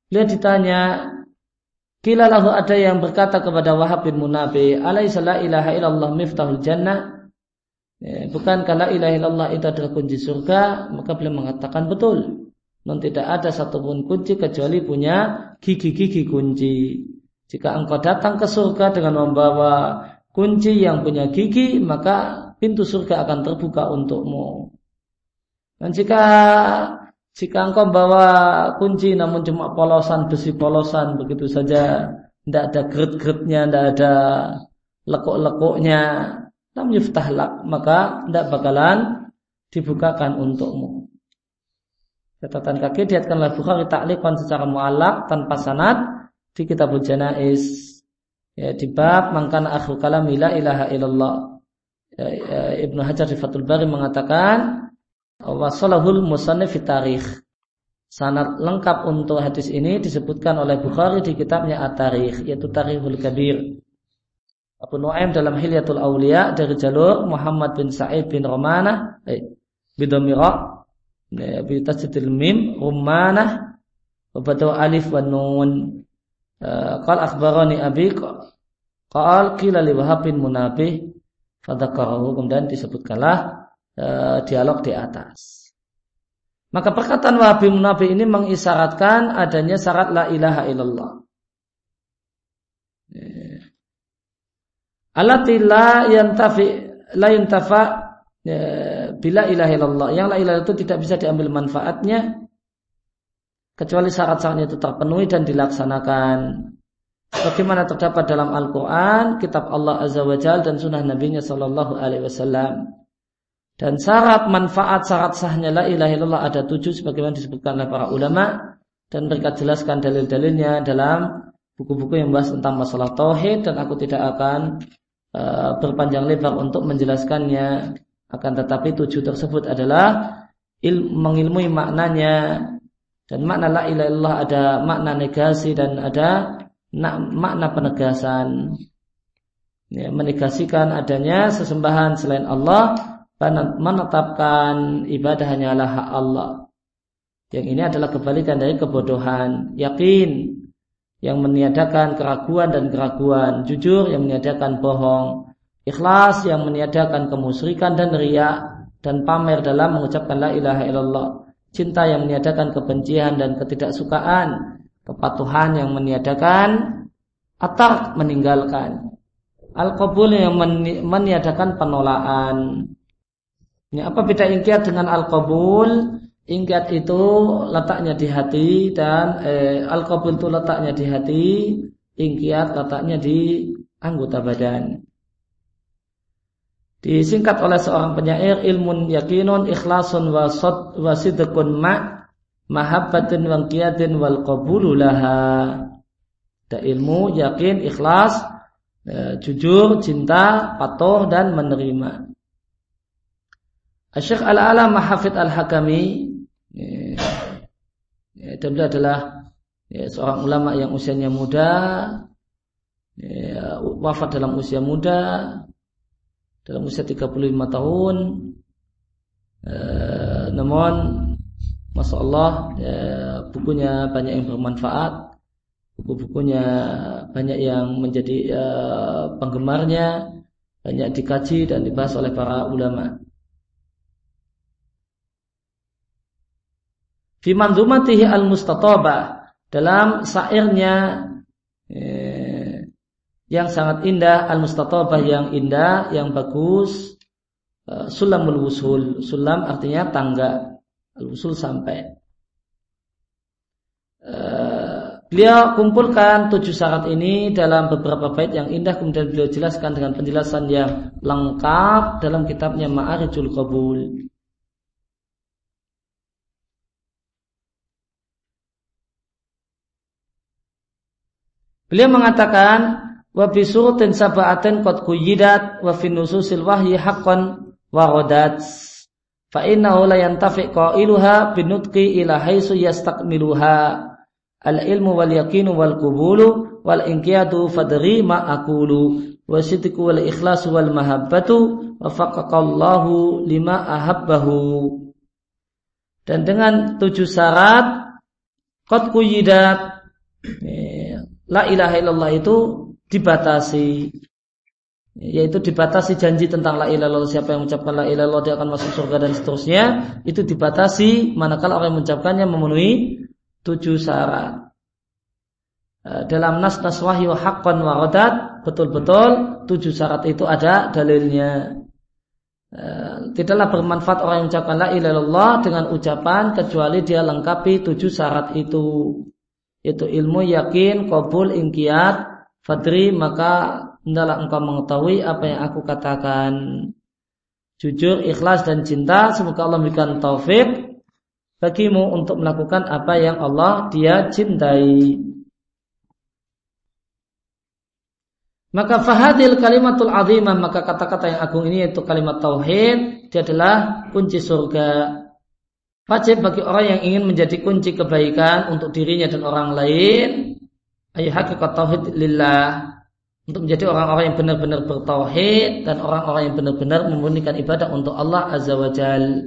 S1: Beliau ditanya, Kila lahu ada yang berkata kepada Wahab bin Munabih, Alaisa la ilaha illallah miftahul jannah. Ya, bukankah la ilaha illallah itu adalah kunci surga? Maka beliau mengatakan betul. Non tidak ada satupun kunci kecuali punya gigi-gigi kunci. Jika engkau datang ke surga dengan membawa kunci yang punya gigi, maka pintu surga akan terbuka untukmu. Dan jika jika engkau bawa kunci namun cuma polosan besi polosan begitu saja, tidak ada gret-gretnya, tidak ada lekuk-lekuknya, namun yuftahlak, maka tidak bakalan dibukakan untukmu. Catatan kaki diatkanlah Bukhari taklikan secara mu'alak tanpa sanad di kitab Janais ya, di bab mangkana akhir kalam la ilaha illallah. Ya, ya, Ibnu Hajar di Fathul Bari mengatakan wasalahul musannif tarikh. Sanad lengkap untuk hadis ini disebutkan oleh Bukhari di kitabnya At-Tarikh yaitu Tarikhul Kabir. Abu Nuaim dalam Hilyatul Aulia dari jalur Muhammad bin Sa'id bin Romanah eh, bidomira ya, bi mim Romanah wa alif wa nun. Eh, qal abi qal qila li Wahab bin Munabih fadzakarahu kemudian disebutkanlah uh, dialog di atas maka perkataan Wahabi Munabi ini mengisyaratkan adanya syarat la ilaha illallah. Alati la yantafi la yantafa ya, bila ilaha illallah. Yang la ilaha itu tidak bisa diambil manfaatnya kecuali syarat-syaratnya itu terpenuhi dan dilaksanakan. Bagaimana terdapat dalam Al-Quran, kitab Allah Azza wa Jal dan sunnah Nabi Sallallahu Alaihi Wasallam. Dan syarat manfaat syarat sahnya la ilaha illallah ada tujuh sebagaimana disebutkan oleh para ulama. Dan mereka jelaskan dalil-dalilnya dalam buku-buku yang membahas tentang masalah tauhid. Dan aku tidak akan uh, berpanjang lebar untuk menjelaskannya. Akan tetapi tujuh tersebut adalah il, mengilmui maknanya. Dan makna la ilaha illallah ada makna negasi dan ada makna penegasan ya, menegasikan adanya sesembahan selain Allah menetapkan ibadah hanyalah hak Allah. Yang ini adalah kebalikan dari kebodohan. Yakin yang meniadakan keraguan dan keraguan. Jujur yang meniadakan bohong. Ikhlas yang meniadakan kemusyrikan dan riak dan pamer dalam mengucapkan la ilaha illallah. Cinta yang meniadakan kebencian dan ketidaksukaan. Kepatuhan yang meniadakan atar meninggalkan. Al-Qabul yang meniadakan penolakan Ya, apa beda ingkiat dengan al-qabul? Ingkiat itu letaknya di hati dan eh, al-qabul itu letaknya di hati, ingkiat letaknya di anggota badan. Disingkat oleh seorang penyair ilmun yakinun ikhlasun wa sad wa sidqun ma mahabbatin wa qiyatin wal qabulu laha. Ada ilmu, yakin, ikhlas, eh, jujur, cinta, patuh dan menerima. Syekh Al-Alam Mahafid Al-Hakami ya, ya, beliau adalah ya, seorang ulama yang usianya muda ya, wafat dalam usia muda dalam usia 35 tahun eh, namun Masya Allah ya, bukunya banyak yang bermanfaat. Buku-bukunya banyak yang menjadi uh, penggemarnya banyak dikaji dan dibahas oleh para ulama. Fi manzumatihi al-mustatabah dalam syairnya eh, yang sangat indah al-mustatabah yang indah yang bagus eh, sulamul wusul. Sulam artinya tangga al-wusul sampai. Eh, beliau kumpulkan tujuh syarat ini dalam beberapa bait yang indah kemudian beliau jelaskan dengan penjelasan yang lengkap dalam kitabnya Ma'arijul Qabul. Beliau mengatakan wa bi surutin sab'atin qad quyidat wa fi nususil wahyi haqqan wa ghadat fa innahu la yantafi qailuha binutqi ila haitsu yastakmiluha. Al ilmu wal yaqinu wal qubulu wal inqiyadu fadri ma aqulu. Wa sidqu wal ikhlasu wal mahabbatu wa faqaqallahu lima ahabbahu. Dan dengan tujuh syarat qad quyidat la ilaha illallah itu dibatasi yaitu dibatasi janji tentang la ilaha illallah siapa yang mengucapkan la ilaha illallah dia akan masuk surga dan seterusnya. Itu dibatasi manakala orang yang mengucapkannya memenuhi tujuh syarat. E, dalam nas nas wahyu haqqan wa ghadat betul-betul tujuh syarat itu ada dalilnya. E, tidaklah bermanfaat orang yang mengucapkan la ilaha illallah dengan ucapan kecuali dia lengkapi tujuh syarat itu. Itu ilmu yakin, kabul, ingkiat, fadri, maka hendaklah engkau mengetahui apa yang aku katakan. Jujur, ikhlas dan cinta, semoga Allah memberikan taufik bagimu untuk melakukan apa yang Allah dia cintai. Maka fahadil kalimatul azimah maka kata-kata yang agung ini yaitu kalimat tauhid dia adalah kunci surga. Wajib bagi orang yang ingin menjadi kunci kebaikan untuk dirinya dan orang lain ayo hakikat tauhid lillah untuk menjadi orang-orang yang benar-benar bertauhid dan orang-orang yang benar-benar memurnikan ibadah untuk Allah Azza wa Jal.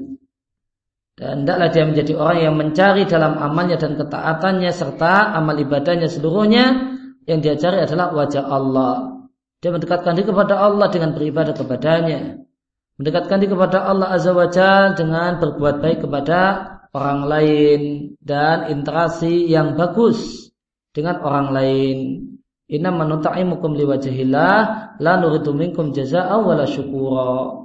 S1: Dan tidaklah dia menjadi orang yang mencari dalam amalnya dan ketaatannya serta amal ibadahnya seluruhnya yang dia cari adalah wajah Allah. Dia mendekatkan diri kepada Allah dengan beribadah kepadanya. Mendekatkan diri kepada Allah Azza wa Jal dengan berbuat baik kepada orang lain. Dan interaksi yang bagus dengan orang lain. Inna manuta'imukum liwajahillah la nuridu minkum jaza'a wala syukura.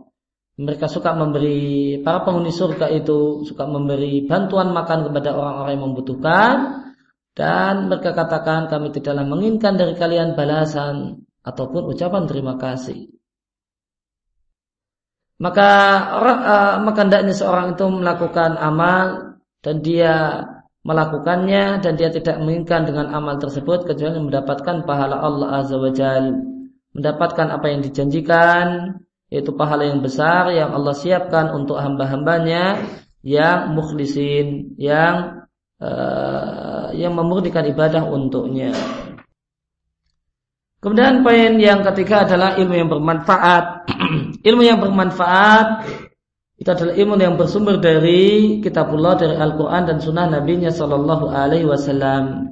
S1: Mereka suka memberi, para penghuni surga itu suka memberi bantuan makan kepada orang-orang yang membutuhkan. Dan mereka katakan kami tidaklah menginginkan dari kalian balasan ataupun ucapan terima kasih. Maka uh, maka hendaknya seorang itu melakukan amal dan dia melakukannya dan dia tidak menginginkan dengan amal tersebut kecuali mendapatkan pahala Allah Azza wa Jal mendapatkan apa yang dijanjikan yaitu pahala yang besar yang Allah siapkan untuk hamba-hambanya yang mukhlisin yang uh, yang memurnikan ibadah untuknya. Kemudian poin yang ketiga adalah ilmu yang bermanfaat. ilmu yang bermanfaat itu adalah ilmu yang bersumber dari kitabullah dari Al-Quran dan sunnah Nabi-Nya Sallallahu Alaihi Wasallam.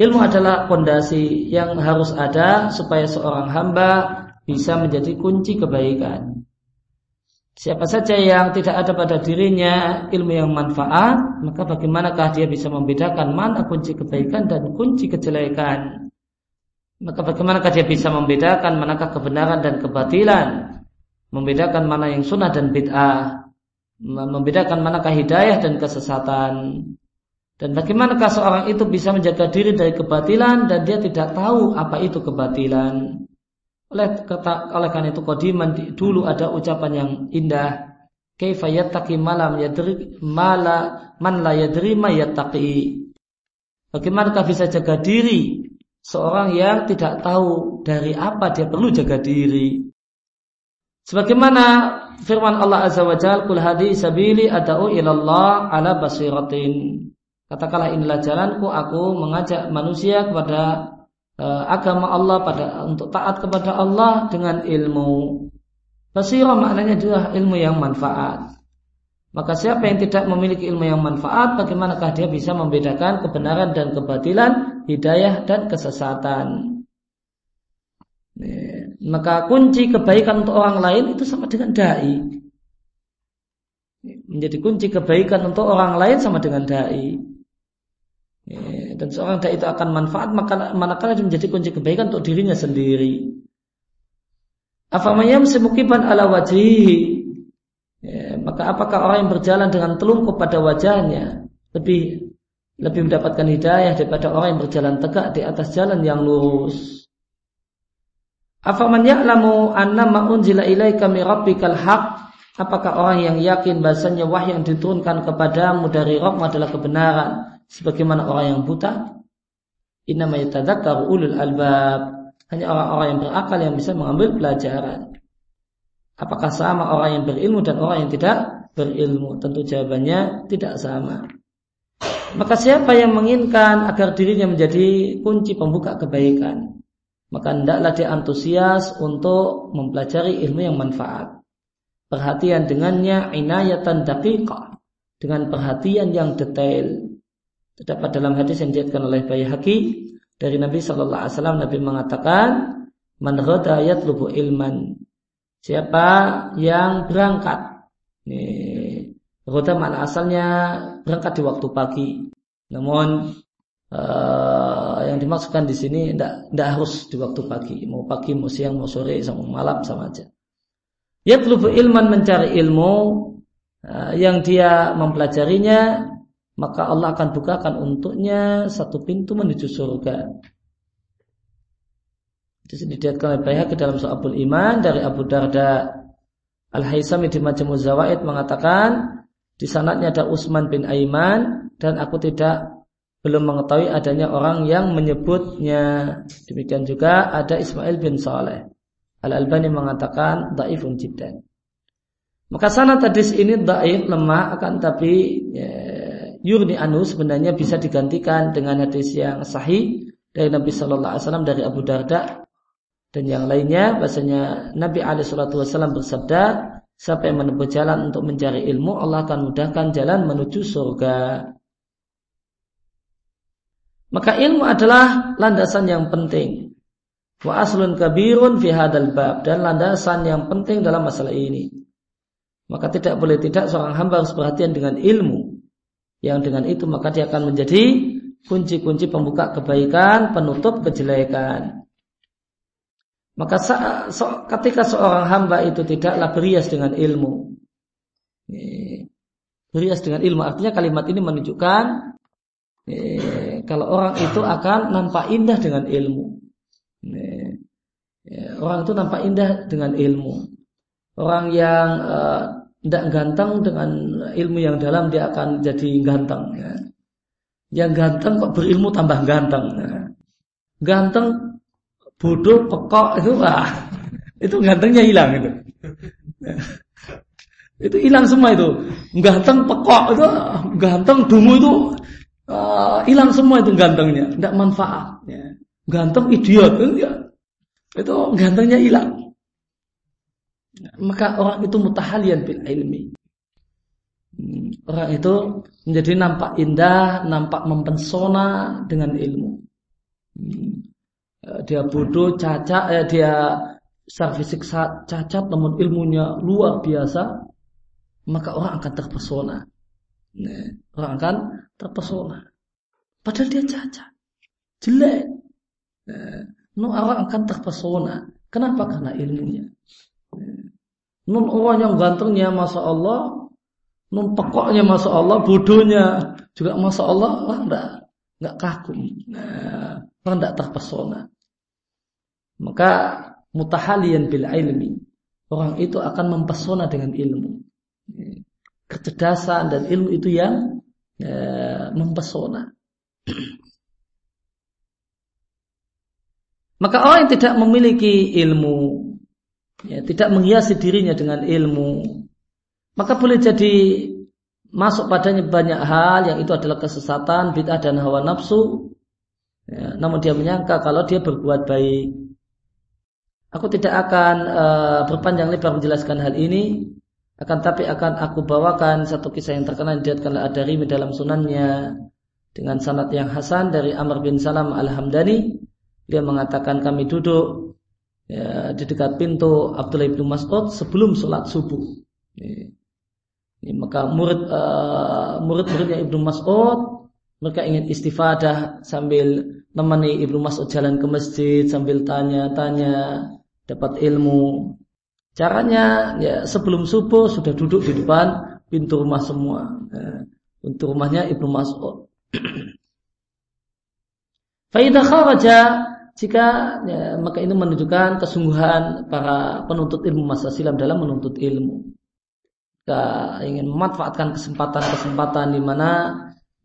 S1: Ilmu adalah fondasi yang harus ada supaya seorang hamba bisa menjadi kunci kebaikan. Siapa saja yang tidak ada pada dirinya ilmu yang manfaat, maka bagaimanakah dia bisa membedakan mana kunci kebaikan dan kunci kejelekan? Maka bagaimanakah dia bisa membedakan manakah kebenaran dan kebatilan? Membedakan mana yang sunnah dan bid'ah? Membedakan manakah hidayah dan kesesatan? Dan bagaimanakah seorang itu bisa menjaga diri dari kebatilan dan dia tidak tahu apa itu kebatilan? Oleh kata oleh karena itu kodiman dulu ada ucapan yang indah kaifa yattaqi malam yadri mala man la yadri ma yattaqi Bagaimanakah bisa jaga diri seorang yang tidak tahu dari apa dia perlu jaga diri. Sebagaimana firman Allah Azza wa Jalla, "Qul hadi sabili ad'u ila Allah ala basiratin." Katakanlah inilah jalanku aku mengajak manusia kepada uh, agama Allah pada untuk taat kepada Allah dengan ilmu. Basirah maknanya juga ilmu yang manfaat. Maka siapa yang tidak memiliki ilmu yang manfaat, bagaimanakah dia bisa membedakan kebenaran dan kebatilan, hidayah dan kesesatan? Maka kunci kebaikan untuk orang lain itu sama dengan dai. Menjadi kunci kebaikan untuk orang lain sama dengan dai. Dan seorang dai itu akan manfaat maka manakala dia menjadi kunci kebaikan untuk dirinya sendiri. Afamayam semukiban ala wajhi Ya, maka apakah orang yang berjalan dengan telungkup pada wajahnya lebih lebih mendapatkan hidayah daripada orang yang berjalan tegak di atas jalan yang lurus? Afaman ya'lamu anna ma unzila ilaika min rabbikal haq? Apakah orang yang yakin bahasanya wahyu yang diturunkan kepadamu dari Rabb adalah kebenaran sebagaimana orang yang buta? Innama yatadzakkaru ulul albab. Hanya orang-orang yang berakal yang bisa mengambil pelajaran. Apakah sama orang yang berilmu dan orang yang tidak berilmu? Tentu jawabannya tidak sama. Maka siapa yang menginginkan agar dirinya menjadi kunci pembuka kebaikan, maka hendaklah dia antusias untuk mempelajari ilmu yang manfaat. Perhatian dengannya inayatan daqiqah, dengan perhatian yang detail. Terdapat dalam hadis yang diatkan oleh Haki dari Nabi Shallallahu Alaihi Wasallam Nabi mengatakan, "Man ghada yatlubu ilman Siapa yang berangkat? Nih, Roda mana asalnya berangkat di waktu pagi. Namun uh, yang dimaksudkan di sini tidak harus di waktu pagi. Mau pagi, mau siang, mau sore, sama malam sama aja. Yatlubu ilman mencari ilmu uh, yang dia mempelajarinya maka Allah akan bukakan untuknya satu pintu menuju surga. Didirikan oleh Bayhaqi dalam So'abul Iman dari Abu Darda Al-Haisami di Majmu Zawaid mengatakan di sanatnya ada Utsman bin Aiman dan aku tidak
S2: belum mengetahui adanya orang yang menyebutnya. Demikian juga ada Ismail bin Saleh. Al-Albani mengatakan daifun jiddan. Maka sanad hadis ini daif lemah akan tapi ya, yurni anu sebenarnya bisa digantikan dengan hadis yang sahih dari Nabi Shallallahu Alaihi Wasallam dari Abu Darda dan yang lainnya bahasanya Nabi Alaihi Wasallam bersabda siapa yang menempuh jalan untuk mencari ilmu Allah akan mudahkan jalan menuju surga. Maka ilmu adalah landasan yang penting. Wa aslun kabirun fi hadal bab dan landasan yang penting dalam masalah ini. Maka tidak boleh tidak seorang hamba harus perhatian dengan ilmu. Yang dengan itu maka dia akan menjadi kunci-kunci pembuka kebaikan, penutup kejelekan. Maka ketika seorang hamba itu tidaklah berias dengan ilmu. Berias dengan ilmu artinya kalimat ini menunjukkan kalau orang itu akan nampak indah dengan ilmu. Orang itu nampak indah dengan ilmu. Orang yang tidak uh, ganteng dengan ilmu yang dalam dia akan jadi ganteng. Ya. Yang ganteng kok berilmu tambah ganteng. Ya. Ganteng, bodoh, pekok itu wah itu gantengnya hilang itu. Ya. Itu hilang semua itu. Ganteng, pekok itu, ganteng, dungu itu uh, hilang semua itu gantengnya, tidak manfaat. Ya. Ganteng idiot ya. Itu gantengnya hilang. Maka orang itu mutahalian bil ilmi. Hmm, orang itu menjadi nampak indah, nampak mempesona dengan ilmu. Hmm, eh, dia bodoh, cacat, eh, dia secara fisik cacat, namun ilmunya luar biasa, maka orang akan terpesona. Orang akan terpesona. Padahal dia cacat, jelek. No, orang akan terpesona. Kenapa? Karena ilmunya. Nun orang yang gantengnya Masya Allah Nun pekoknya Masya Allah Bodohnya juga Masya Allah Orang enggak, enggak kagum nah, Orang enggak terpesona Maka Mutahalian bil ilmi Orang itu akan mempesona dengan ilmu Kecerdasan dan ilmu itu yang ya, Mempesona Maka orang yang tidak memiliki ilmu ya, tidak menghiasi dirinya dengan ilmu, maka boleh jadi masuk padanya banyak hal yang itu adalah kesesatan, bid'ah dan hawa nafsu. Ya, namun dia menyangka kalau dia berbuat baik. Aku tidak akan uh, berpanjang lebar menjelaskan hal ini, akan tapi akan aku bawakan satu kisah yang terkenal oleh Ad-Darimi dalam sunannya dengan sanad yang hasan dari Amr bin Salam Al-Hamdani. Dia mengatakan kami duduk ya, di dekat pintu Abdullah bin Mas'ud sebelum sholat subuh. Ini maka murid uh, murid-muridnya Ibnu Mas'ud mereka ingin istifadah sambil menemani Ibnu Mas'ud jalan ke masjid sambil tanya-tanya dapat ilmu. Caranya ya sebelum subuh sudah duduk di depan pintu rumah semua. Ya, pintu rumahnya Ibnu Mas'ud. Faidah kharaja jika ya, maka ini menunjukkan kesungguhan para penuntut ilmu masa silam dalam menuntut ilmu. Jika ingin memanfaatkan kesempatan-kesempatan di mana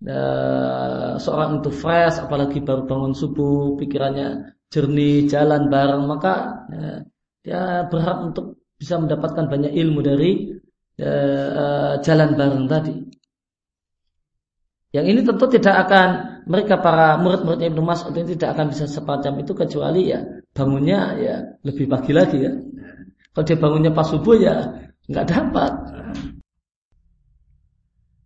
S2: uh, seorang itu fresh, apalagi baru bangun subuh, pikirannya jernih, jalan bareng, maka ya, dia berharap untuk bisa mendapatkan banyak ilmu dari uh, jalan bareng tadi. Yang ini tentu tidak akan mereka para murid-muridnya Ibnu Mas'ud ini tidak akan bisa sepacam itu kecuali ya bangunnya ya lebih pagi lagi ya. Kalau dia bangunnya pas subuh ya nggak dapat.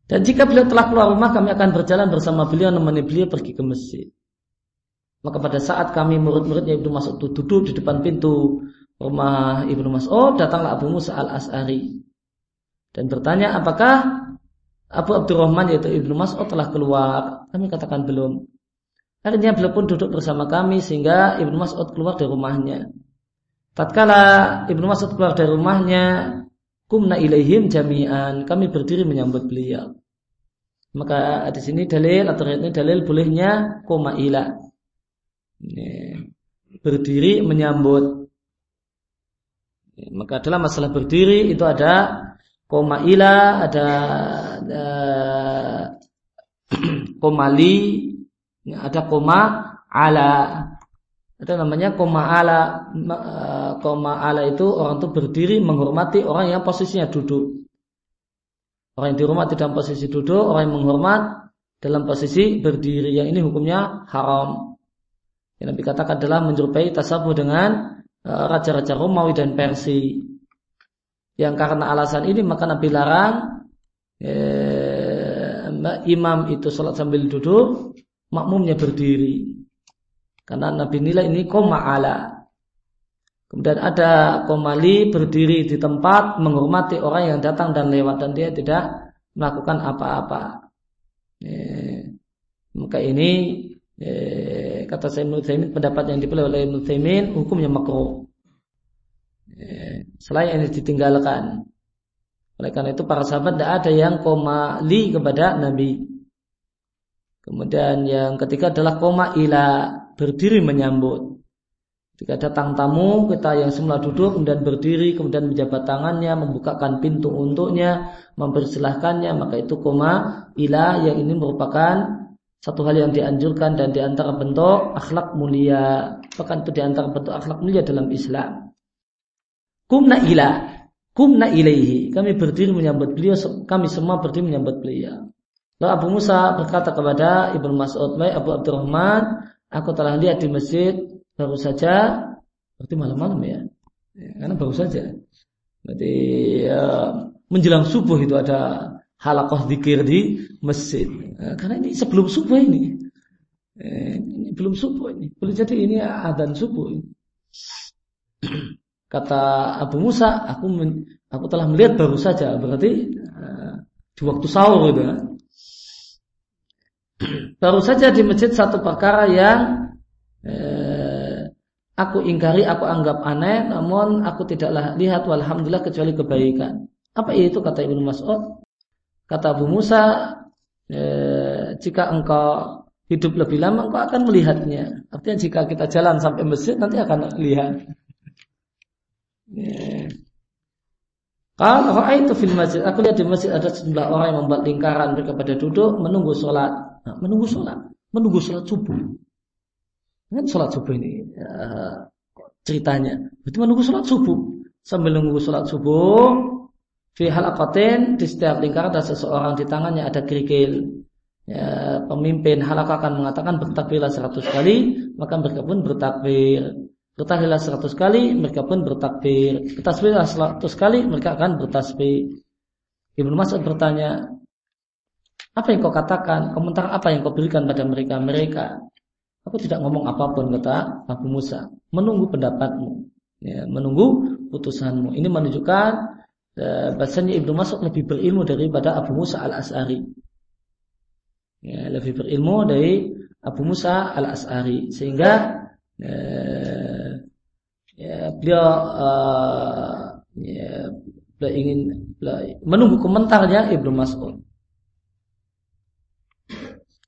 S2: Dan jika beliau telah keluar rumah kami akan berjalan bersama beliau menemani beliau pergi ke masjid. Maka pada saat kami murid-muridnya Ibnu Mas'ud duduk di depan pintu rumah Ibnu Mas'ud datanglah Abu Musa al-As'ari dan bertanya apakah Abu Abdurrahman yaitu Ibnu Mas'ud telah keluar. Kami katakan belum. Akhirnya beliau pun duduk bersama kami sehingga Ibnu Mas'ud keluar dari rumahnya. Tatkala Ibnu Mas'ud keluar dari rumahnya, kumna ilaihim jami'an. Kami berdiri menyambut beliau. Maka di sini dalil atau ini dalil bolehnya koma ila. Berdiri menyambut. Maka dalam masalah berdiri itu ada koma ila, ada, ada komali, Ya, ada koma ala. Ada namanya koma ala. Eh, koma ala itu orang itu berdiri menghormati orang yang posisinya duduk. Orang yang dihormati dalam posisi duduk, orang yang menghormat dalam posisi berdiri. Yang ini hukumnya haram. Yang Nabi katakan adalah menyerupai tasabuh dengan eh, raja-raja Romawi dan Persia. Yang karena alasan ini maka Nabi larang eh, imam itu sholat sambil duduk makmumnya berdiri. Karena Nabi nilai ini koma ala. Kemudian ada komali berdiri di tempat menghormati orang yang datang dan lewat dan dia tidak melakukan apa-apa. Eh, maka ini eh, kata saya Ibnu pendapat yang dipilih oleh Ibnu hukumnya makruh. Eh, selain ini ditinggalkan. Oleh karena itu para sahabat tidak ada yang komali kepada Nabi. Kemudian yang ketiga adalah koma ila berdiri menyambut. Jika datang tamu, kita yang semula duduk kemudian berdiri, kemudian menjabat tangannya, membukakan pintu untuknya, mempersilahkannya, maka itu koma ila yang ini merupakan satu hal yang dianjurkan dan di antara bentuk akhlak mulia. Bahkan itu di antara bentuk akhlak mulia dalam Islam. Kumna ila, kumna ilaihi. Kami berdiri menyambut beliau, kami semua berdiri menyambut beliau. Lalu Abu Musa berkata kepada Ibnu Mas'ud, "Baik Abu Abdurrahman, aku telah lihat di masjid baru saja, berarti malam-malam ya. ya karena baru saja. Berarti ya, menjelang subuh itu ada halakoh zikir di masjid. Nah, karena ini sebelum subuh ini. Eh, ini belum subuh ini. Boleh jadi ini adzan subuh. Ini. Kata Abu Musa, aku men, aku telah melihat baru saja. Berarti uh, di waktu sahur itu. Kan. Baru saja di masjid satu perkara yang eh, aku ingkari, aku anggap aneh, namun aku tidaklah lihat walhamdulillah kecuali kebaikan. Apa itu kata Ibnu Mas'ud? Kata Abu Musa, eh, jika engkau hidup lebih lama, engkau akan melihatnya. Artinya jika kita jalan sampai masjid, nanti akan lihat. Yeah. Kalau itu film masjid, aku lihat di masjid ada sejumlah orang yang membuat lingkaran mereka pada duduk menunggu sholat. Nah, menunggu sholat, menunggu sholat subuh. Kan sholat subuh ini ya, ceritanya. Itu menunggu sholat subuh. Sambil menunggu sholat subuh, fi halakatin di setiap lingkaran ada seseorang di tangannya ada kerikil. Ya, pemimpin halakah akan mengatakan bertakbirlah seratus kali, maka mereka pun bertakbir. Bertahlillah seratus kali, mereka pun bertakbir. Bertasbihlah seratus kali, mereka akan bertasbih. Ibnu Mas'ud bertanya, apa yang kau katakan? Komentar apa yang kau berikan pada mereka? Mereka, aku tidak ngomong apa pun kata Abu Musa. Menunggu pendapatmu, ya, menunggu putusanmu. Ini menunjukkan bahasanya Ibnu Mas'ud lebih berilmu daripada Abu Musa al Asari. Ya, lebih berilmu dari Abu Musa al Asari, sehingga eh, ya, beliau uh, ya, beliau ingin beliau menunggu komentarnya Ibnu Mas'ud.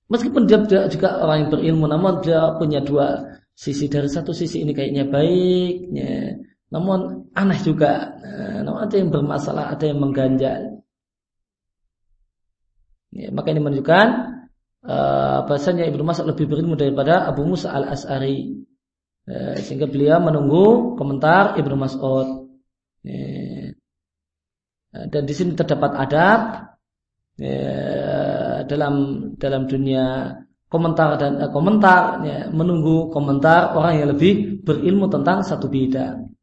S2: Meskipun dia juga orang yang berilmu, namun dia punya dua sisi. Dari satu sisi ini kayaknya baik, ya. Namun aneh juga. Nah, namun ada yang bermasalah, ada yang mengganjal. Ya, maka ini menunjukkan uh, bahasanya Ibnu Mas'ud lebih berilmu daripada Abu Musa al Asari. Uh, sehingga beliau menunggu komentar Ibnu Mas'ud. Ya. Dan di sini terdapat adab. Ya, dalam dalam dunia komentar dan eh, komentar ya, menunggu komentar orang yang lebih berilmu tentang satu bidang.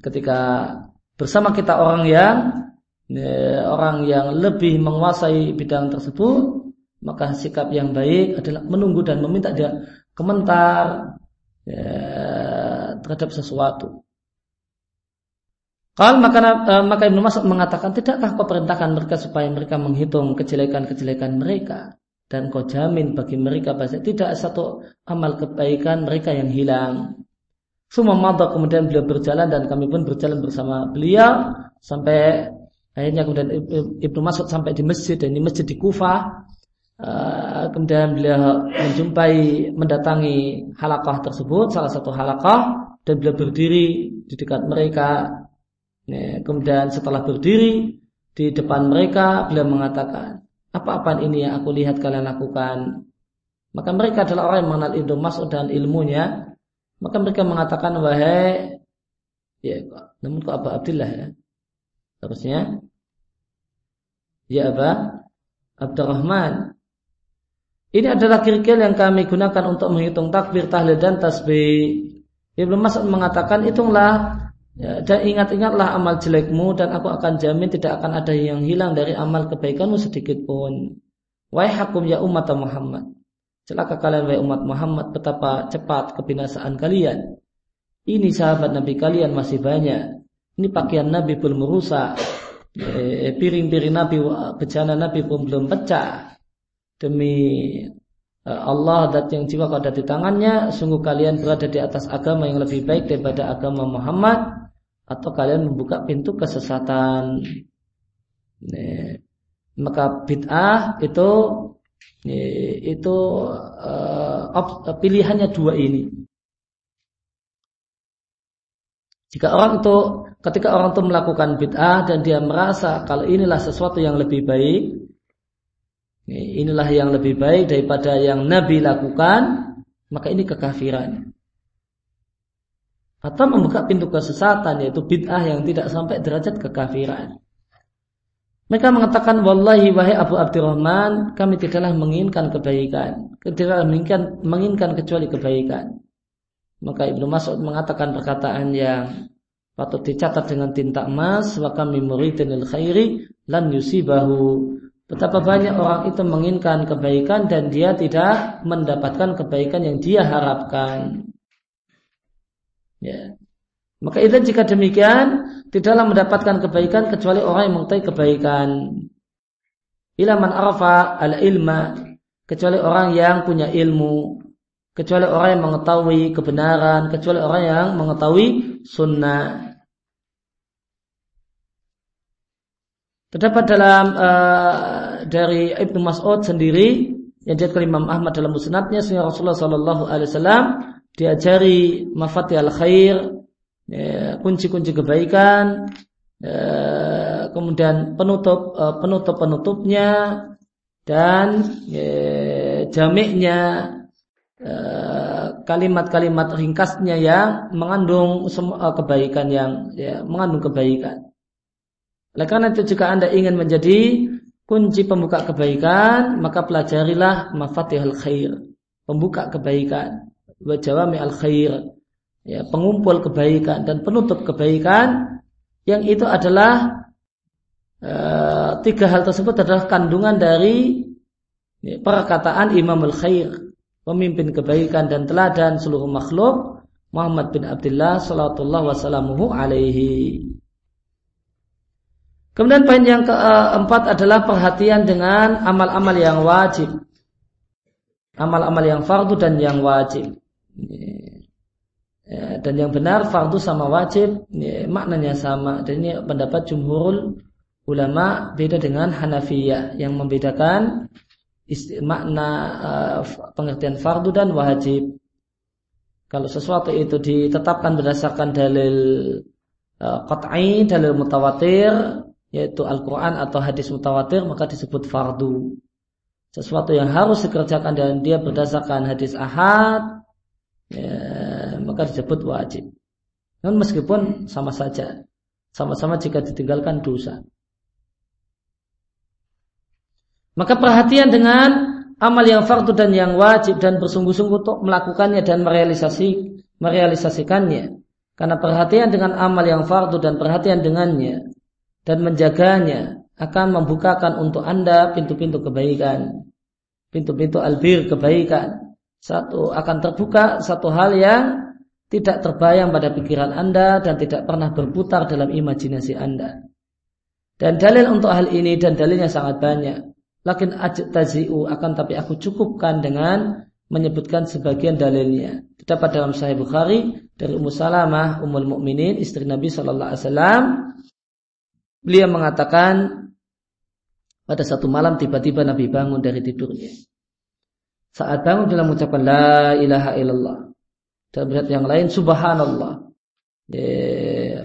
S2: Ketika bersama kita orang yang ya, orang yang lebih menguasai bidang tersebut, maka sikap yang baik adalah menunggu dan meminta dia komentar ya, terhadap sesuatu. Kalau maka uh, maka Ibnu Mas'ud mengatakan tidakkah kau perintahkan mereka supaya mereka menghitung kejelekan-kejelekan mereka dan kau jamin bagi mereka bahwa tidak satu amal kebaikan mereka yang hilang. Semua mata kemudian beliau berjalan dan kami pun berjalan bersama beliau sampai akhirnya kemudian Ibnu Mas'ud sampai di masjid dan di masjid di Kufah. Uh, kemudian beliau menjumpai mendatangi halakah tersebut salah satu halakah dan beliau berdiri di dekat mereka Ya, kemudian setelah berdiri di depan mereka beliau mengatakan, Apa-apaan ini yang aku lihat kalian lakukan? Maka mereka adalah orang yang mengenal Ibnu Mas'ud dan ilmunya. Maka mereka mengatakan wahai ya namun kok Abu Abdullah ya? Harusnya ya Aba Abdurrahman. Ini adalah kirkil yang kami gunakan untuk menghitung takbir, tahlil dan tasbih. Ibnu Mas'ud mengatakan hitunglah Ya, dan ingat-ingatlah amal jelekmu dan aku akan jamin tidak akan ada yang hilang dari amal kebaikanmu sedikit pun. Wahai hakum ya umat Muhammad. Celaka kalian wahai umat Muhammad betapa cepat kebinasaan kalian. Ini sahabat Nabi kalian masih banyak. Ini pakaian Nabi belum merusak. Eh, piring-piring Nabi, bejana Nabi pun belum pecah. Demi eh, Allah dat yang jiwa ada di tangannya, sungguh kalian berada di atas agama yang lebih baik daripada agama Muhammad atau kalian membuka pintu kesesatan. Nih, maka bid'ah itu itu uh, pilihannya dua ini. Jika orang itu ketika orang itu melakukan bid'ah dan dia merasa kalau inilah sesuatu yang lebih baik, inilah yang lebih baik daripada yang Nabi lakukan, maka ini kekafiran atau membuka pintu kesesatan yaitu bid'ah yang tidak sampai derajat kekafiran. Mereka mengatakan wallahi wahai Abu Abdurrahman kami tidaklah menginginkan kebaikan, tidaklah menginginkan, menginginkan kecuali kebaikan. Maka Ibnu Mas'ud mengatakan perkataan yang patut dicatat dengan tinta emas wa kami muridinil khairi lan yusibahu. Betapa banyak orang itu menginginkan kebaikan dan dia tidak mendapatkan kebaikan yang dia harapkan. Ya. Maka itu jika demikian tidaklah mendapatkan kebaikan kecuali orang yang mengetahui kebaikan. Ilaman arafa al ilma kecuali orang yang punya ilmu, kecuali orang yang mengetahui kebenaran, kecuali orang yang mengetahui sunnah. Terdapat dalam uh, dari Ibnu Mas'ud sendiri yang dia Imam Ahmad dalam musnadnya sehingga Rasulullah Shallallahu Alaihi Wasallam diajari al khair, ya, kunci-kunci kebaikan, ya, kemudian penutup eh, penutup penutupnya dan ya, jamiknya eh, kalimat-kalimat ringkasnya yang mengandung semua kebaikan yang ya, mengandung kebaikan. Oleh karena itu jika anda ingin menjadi kunci pembuka kebaikan, maka pelajarilah mafatihul khair, pembuka kebaikan wa jawami al khair ya pengumpul kebaikan dan penutup kebaikan yang itu adalah uh, tiga hal tersebut adalah kandungan dari ya, perkataan Imam al Khair pemimpin kebaikan dan teladan seluruh makhluk Muhammad bin Abdullah sallallahu wasallamuhu alaihi Kemudian poin yang keempat adalah perhatian dengan amal-amal yang wajib. Amal-amal yang fardu dan yang wajib. Dan yang benar fardu sama wajib ya, maknanya sama dan ini pendapat jumhur ulama beda dengan Hanafiyah yang membedakan makna uh, pengertian fardu dan wajib. Kalau sesuatu itu ditetapkan berdasarkan dalil uh, qat'i, dalil mutawatir yaitu Al-Qur'an atau hadis mutawatir maka disebut fardu. Sesuatu yang harus dikerjakan dan dia berdasarkan hadis ahad ya, maka disebut wajib. Namun meskipun sama saja, sama-sama jika ditinggalkan dosa. Maka perhatian dengan amal yang fardu dan yang wajib dan bersungguh-sungguh untuk melakukannya dan merealisasi merealisasikannya. Karena perhatian dengan amal yang fardu dan perhatian dengannya dan menjaganya akan membukakan untuk Anda pintu-pintu kebaikan, pintu-pintu albir kebaikan satu akan terbuka satu hal yang tidak terbayang pada pikiran Anda dan tidak pernah berputar dalam imajinasi Anda. Dan dalil untuk hal ini dan dalilnya sangat banyak. Lakin tazi'u akan tapi aku cukupkan dengan menyebutkan sebagian dalilnya. Terdapat dalam Sahih Bukhari dari Ummu Salamah Ummul Mukminin istri Nabi Shallallahu Alaihi Wasallam. Beliau mengatakan pada satu malam tiba-tiba Nabi bangun dari tidurnya. Saat bangun dalam mengucapkan la ilaha illallah. Berat yang lain subhanallah.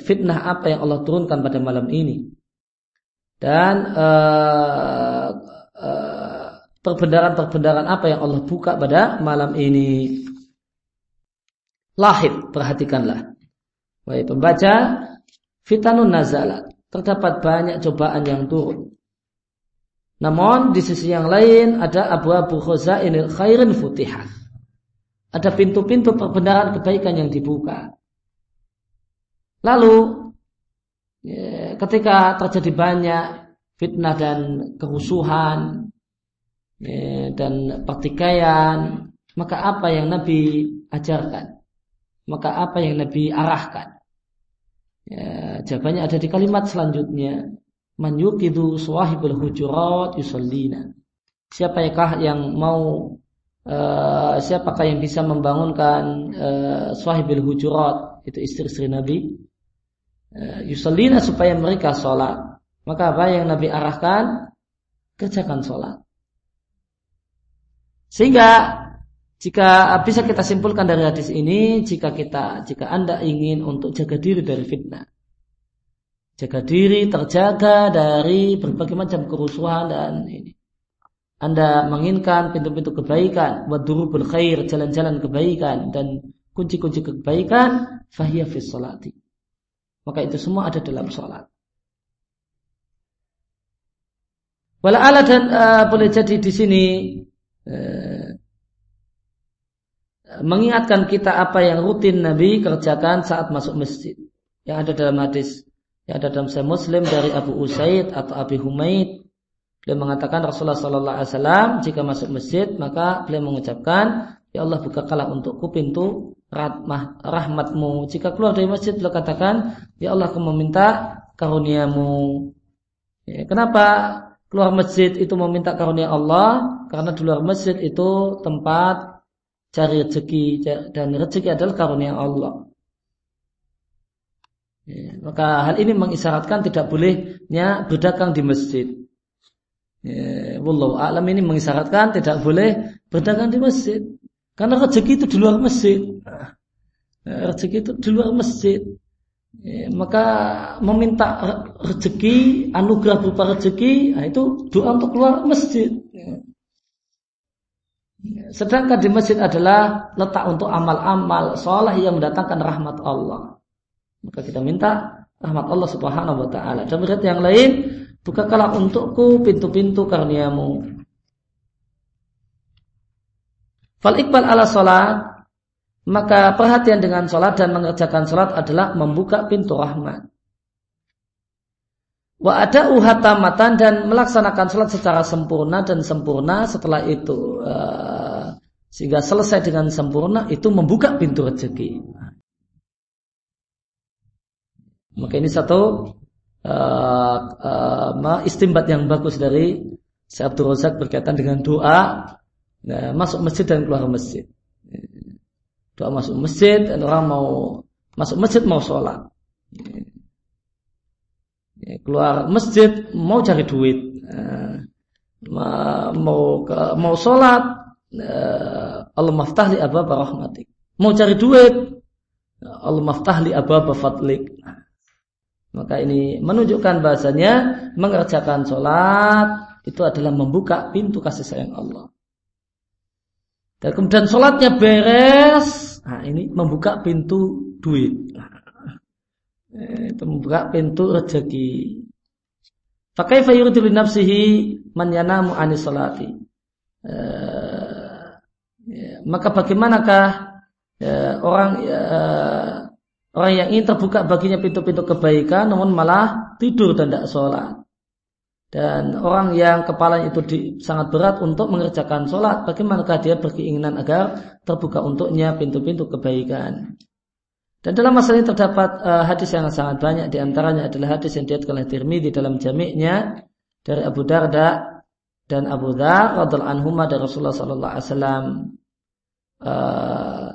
S2: fitnah apa yang Allah turunkan pada malam ini. Dan uh, uh, perbendaran-perbendaran apa yang Allah buka pada malam ini. Lahid, perhatikanlah. Wahai pembaca, fitanun nazalat. Terdapat banyak cobaan yang turun. Namun di sisi yang lain ada abu-abu khazainil khairin futihat. Ada pintu-pintu perbenaran kebaikan yang dibuka. Lalu ya, ketika terjadi banyak fitnah dan kerusuhan ya, dan pertikaian, maka apa yang Nabi ajarkan? Maka apa yang Nabi arahkan? Ya, jawabannya ada di kalimat selanjutnya. Man yuqidu suwahibul hujurat yusallina. Siapakah yang mau uh, siapakah yang bisa membangunkan uh, suwahibul hujurat itu istri-istri Nabi uh, yusallina supaya mereka sholat. Maka apa yang Nabi arahkan kerjakan sholat. Sehingga jika bisa kita simpulkan dari hadis ini, jika kita, jika anda ingin untuk jaga diri dari fitnah, jaga diri terjaga dari berbagai macam kerusuhan dan ini. Anda menginginkan pintu-pintu kebaikan, wadurubul khair, jalan-jalan kebaikan dan kunci-kunci kebaikan, fahiyya fi salati. Maka itu semua ada dalam salat. Wala ala dan uh, boleh jadi di sini uh, mengingatkan kita apa yang rutin Nabi kerjakan saat masuk masjid. Yang ada dalam hadis Ya, ada dalam Sahih Muslim dari Abu Usaid atau Abi Humaid. Beliau mengatakan Rasulullah Sallallahu Alaihi Wasallam jika masuk masjid maka beliau mengucapkan Ya Allah bukakanlah untukku pintu rahmah, rahmatmu. Jika keluar dari masjid beliau katakan Ya Allah aku meminta karuniamu. Ya, kenapa keluar masjid itu meminta karunia Allah? Karena di luar masjid itu tempat cari rezeki dan rezeki adalah karunia Allah. Ya, maka hal ini mengisyaratkan tidak bolehnya berdagang di masjid. Ya, Wallahu alam ini mengisyaratkan tidak boleh berdagang di masjid. Karena rezeki itu di luar masjid. Ya, rezeki itu di luar masjid. Ya, maka meminta rezeki, anugerah berupa rezeki, nah itu doa untuk keluar masjid. Ya. Sedangkan di masjid adalah letak untuk amal-amal soleh yang mendatangkan rahmat Allah. Maka kita minta rahmat Allah Subhanahu wa taala. Dan yang lain, bukakanlah untukku pintu-pintu karuniamu. Fal iqbal ala salat maka perhatian dengan salat dan mengerjakan salat adalah membuka pintu rahmat. Wa ada uhatamatan dan melaksanakan salat secara sempurna dan sempurna setelah itu uh, sehingga selesai dengan sempurna itu membuka pintu rezeki. Maka ini satu uh, uh, istimbat yang bagus dari Syekh Abdul Razak berkaitan dengan doa nah, masuk masjid dan keluar masjid. Doa masuk masjid dan orang mau masuk masjid mau sholat. Ya, keluar masjid mau cari duit. Nah, mau ke, mau sholat Allah maftahli ababa rahmatik. Mau cari duit Allah maftahli ababa fadlik. Maka ini menunjukkan bahasanya mengerjakan sholat itu adalah membuka pintu kasih sayang Allah. Dan kemudian sholatnya beres, nah ini membuka pintu duit. Itu membuka pintu rezeki. Pakai fayuridu nafsihi man yanamu anis sholati. Eh, ya, maka bagaimanakah ya, orang ya, Orang yang ingin terbuka baginya pintu-pintu kebaikan namun malah tidur dan tidak sholat. Dan orang yang kepalanya itu di, sangat berat untuk mengerjakan sholat, bagaimanakah dia berkeinginan agar terbuka untuknya pintu-pintu kebaikan. Dan dalam masalah ini terdapat uh, hadis yang sangat banyak, di antaranya adalah hadis yang diatkan oleh Tirmidzi dalam jamiknya dari Abu Darda dan Abu Dar radhiallahu anhuma dari Rasulullah sallallahu alaihi. Uh,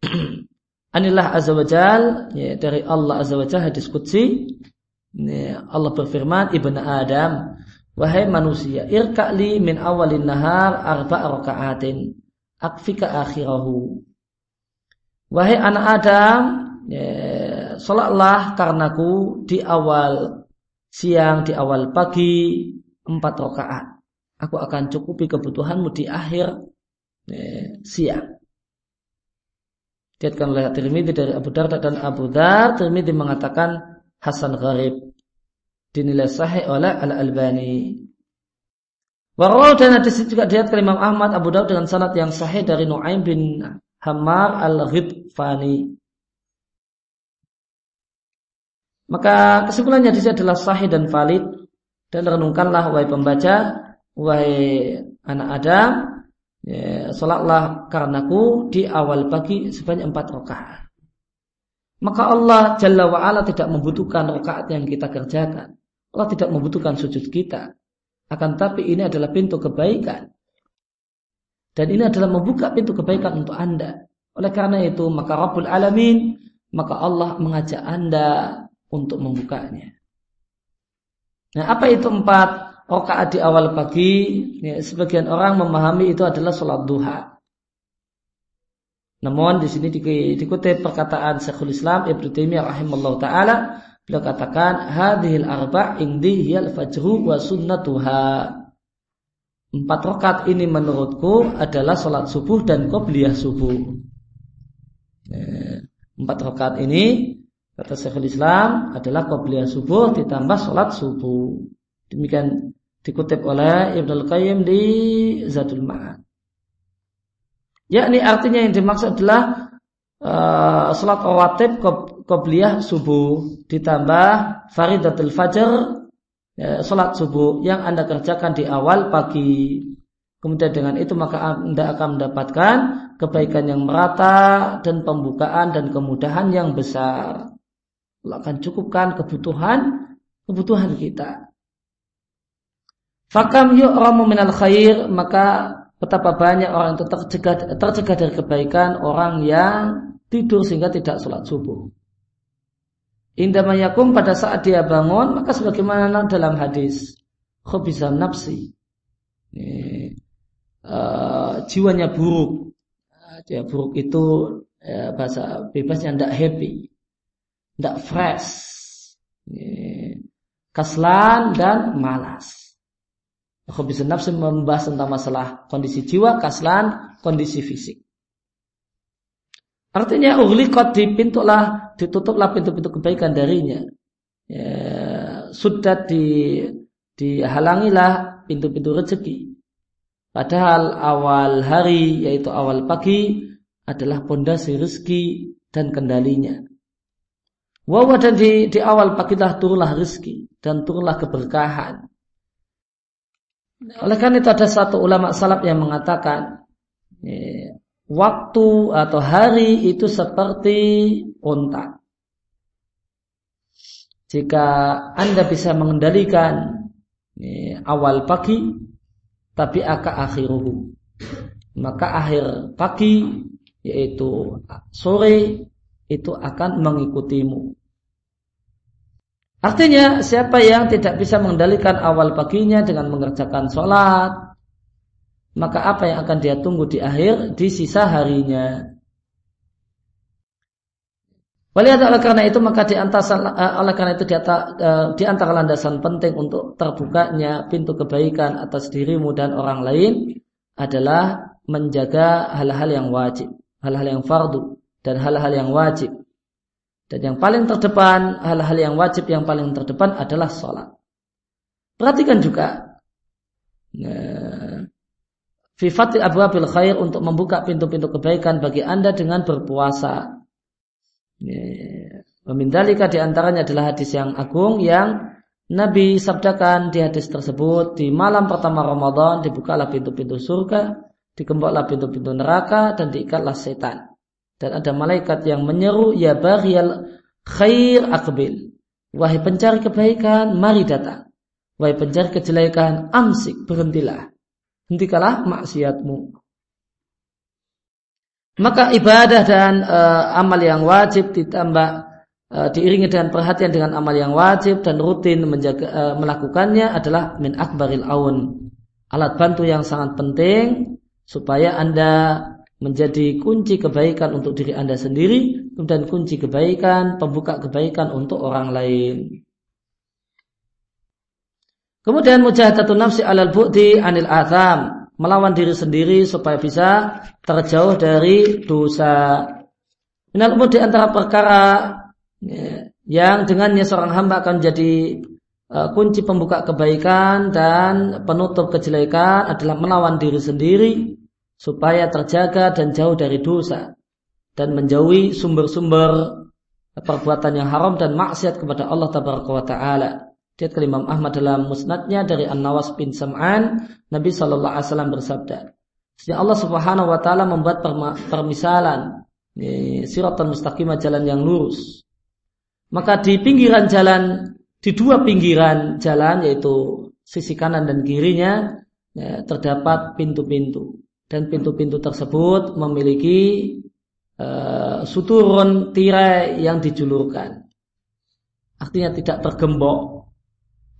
S2: Anillah azza wajal ya, dari Allah azza wajal hadis qudsi. Ya, Allah berfirman ibnu Adam wahai manusia irka'li min awalin nahar arba'a raka'atin akfika akhirahu. Wahai anak Adam ya, salatlah karenaku di awal siang di awal pagi empat rakaat. Aku akan cukupi kebutuhanmu di akhir eh, siang. Diatkan oleh Tirmidzi dari Abu Darda dan Abu Dar, Tirmidzi mengatakan Hasan Gharib dinilai sahih oleh Al-Albani. Warau dan hadis juga diatkan Imam Ahmad Abu Daud dengan sanad yang sahih dari Nuaim bin Hammar Al-Ghidfani. Maka kesimpulannya di sini adalah sahih dan valid dan renungkanlah wahai pembaca, wahai anak Adam, ya, salatlah karenaku di awal pagi sebanyak empat rakaat. Maka Allah Jalla wa'ala tidak membutuhkan rakaat yang kita kerjakan. Allah tidak membutuhkan sujud kita. Akan tapi ini adalah pintu kebaikan. Dan ini adalah membuka pintu kebaikan untuk Anda. Oleh karena itu, maka Rabbul Alamin, maka Allah mengajak Anda untuk membukanya. Nah, apa itu empat rakaat di awal pagi? Ya, sebagian orang memahami itu adalah sholat duha. Namun di sini dikutip perkataan Syekhul Islam Ibnu Taimiyah rahimahullah taala beliau katakan hadhil arba' indi hiyal fajru wa sunnatuha. Empat rakaat ini menurutku adalah sholat subuh dan qobliyah subuh. Ya, empat rakaat ini Kata Syekhul Islam adalah qobliyah subuh ditambah sholat subuh. Demikian dikutip oleh Ibn Al-Qayyim di Zadul Ma'ad. Yakni artinya yang dimaksud adalah uh, sholat rawatib qobliyah subuh ditambah faridatul fajr ya, sholat subuh yang anda kerjakan di awal pagi. Kemudian dengan itu maka anda akan mendapatkan kebaikan yang merata dan pembukaan dan kemudahan yang besar. Allah akan cukupkan kebutuhan kebutuhan kita. Fakam yu'ramu minal khair maka betapa banyak orang yang tercegah, tercegah dari kebaikan orang yang tidur sehingga tidak sholat subuh. Indah mayakum pada saat dia bangun maka sebagaimana dalam hadis khobizam nafsi ini, uh, jiwanya buruk dia buruk itu ya, bahasa bebasnya tidak happy tidak fresh, kaslan dan malas. Aku bisa nafsu membahas tentang masalah kondisi jiwa, kaslan, kondisi fisik. Artinya uhlikot dipintulah, ditutuplah pintu-pintu kebaikan darinya. Ya, sudah di dihalangilah pintu-pintu rezeki. Padahal awal hari yaitu awal pagi adalah pondasi rezeki dan kendalinya. Wawa dan di, di awal pagilah turunlah rezeki dan turunlah keberkahan. Oleh karena itu ada satu ulama salaf yang mengatakan ya, waktu atau hari itu seperti unta. Jika anda bisa mengendalikan ya, awal pagi, tapi akan akhiruhu, maka akhir pagi yaitu sore itu akan mengikutimu. Artinya siapa yang tidak bisa mengendalikan awal paginya dengan mengerjakan sholat, maka apa yang akan dia tunggu di akhir di sisa harinya. Oleh karena itu maka di antara eh, oleh karena itu di eh, di antara landasan penting untuk terbukanya pintu kebaikan atas dirimu dan orang lain adalah menjaga hal-hal yang wajib, hal-hal yang fardu dan hal-hal yang wajib. Dan yang paling terdepan, hal-hal yang wajib yang paling terdepan adalah sholat. Perhatikan juga. Ya, Fifatil abu abil khair untuk membuka pintu-pintu kebaikan bagi anda dengan berpuasa. Ya, Memindalika di antaranya adalah hadis yang agung yang Nabi sabdakan di hadis tersebut di malam pertama Ramadan dibukalah pintu-pintu surga, dikemboklah pintu-pintu neraka dan diikatlah setan dan ada malaikat yang menyeru ya baghiyal khair akbil wahai pencari kebaikan mari datang. Wahai pencari kejelekan amsik berhentilah. Hentikanlah maksiatmu. Maka ibadah dan uh, amal yang wajib ditambah uh, diiringi dengan perhatian dengan amal yang wajib dan rutin menjaga uh, melakukannya adalah min akbaril aun. Alat bantu yang sangat penting supaya anda menjadi kunci kebaikan untuk diri Anda sendiri dan kunci kebaikan, pembuka kebaikan untuk orang lain. Kemudian mujahadatun nafsi alal bu'di anil azam. Melawan diri sendiri supaya bisa terjauh dari dosa. Minal di antara perkara ya, yang dengannya seorang hamba akan jadi uh, kunci pembuka kebaikan dan penutup kejelekan adalah melawan diri sendiri supaya terjaga dan jauh dari dosa dan menjauhi sumber-sumber perbuatan yang haram dan maksiat kepada Allah Taala. Dia Imam Ahmad dalam musnadnya dari An-Nawas bin Sam'an, Nabi Shallallahu Alaihi Wasallam bersabda, Sehingga Allah Subhanahu Wa Taala membuat permisalan, siratan mustaqimah jalan yang lurus. Maka di pinggiran jalan, di dua pinggiran jalan yaitu sisi kanan dan kirinya ya, terdapat pintu-pintu dan pintu-pintu tersebut memiliki uh, suturun tirai yang dijulurkan. Artinya tidak tergembok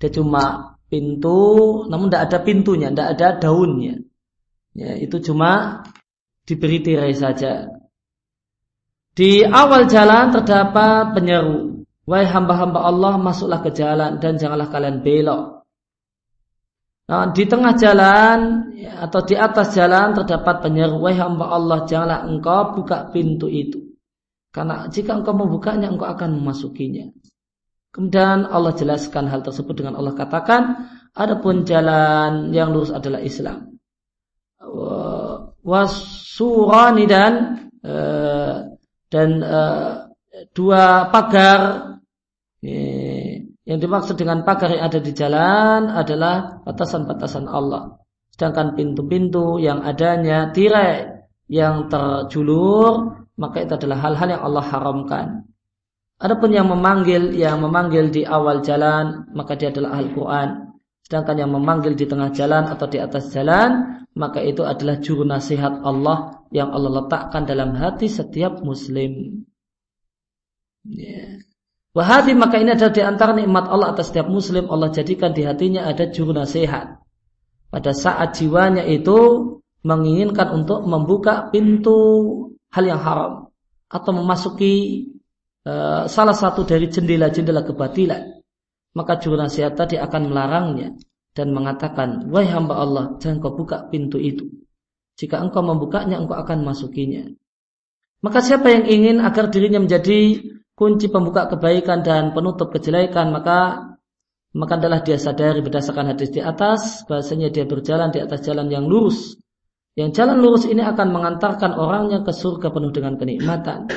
S2: dia cuma pintu, namun tidak ada pintunya, tidak ada daunnya. Ya, itu cuma diberi tirai saja. Di awal jalan terdapat penyeru. Wahai hamba-hamba Allah, masuklah ke jalan dan janganlah kalian belok. Nah, di tengah jalan atau di atas jalan terdapat penyeru. Wahai hamba Allah, janganlah engkau buka pintu itu. Karena jika engkau membukanya, engkau akan memasukinya. Kemudian Allah jelaskan hal tersebut dengan Allah katakan, adapun jalan yang lurus adalah Islam. Wasurani dan eh, dan eh, dua pagar yang dimaksud dengan pagar yang ada di jalan adalah batasan-batasan Allah. Sedangkan pintu-pintu yang adanya tirai yang terjulur, maka itu adalah hal-hal yang Allah haramkan. Adapun yang memanggil yang memanggil di awal jalan maka dia adalah Al-Qur'an. Sedangkan yang memanggil di tengah jalan atau di atas jalan maka itu adalah juru nasihat Allah yang Allah letakkan dalam hati setiap muslim. Yeah. Wahadi maka ini adalah di antara nikmat Allah atas setiap muslim Allah jadikan di hatinya ada juru nasihat. Pada saat jiwanya itu menginginkan untuk membuka pintu hal yang haram atau memasuki Eh, salah satu dari jendela-jendela kebatilan, maka juru nasihat tadi akan melarangnya dan mengatakan, "Wahai hamba Allah, jangan kau buka pintu itu. Jika engkau membukanya, engkau akan masukinya." Maka siapa yang ingin agar dirinya menjadi kunci pembuka kebaikan dan penutup kejelekan, maka maka adalah dia sadari berdasarkan hadis di atas bahasanya dia berjalan di atas jalan yang lurus. Yang jalan lurus ini akan mengantarkan orangnya ke surga penuh dengan kenikmatan.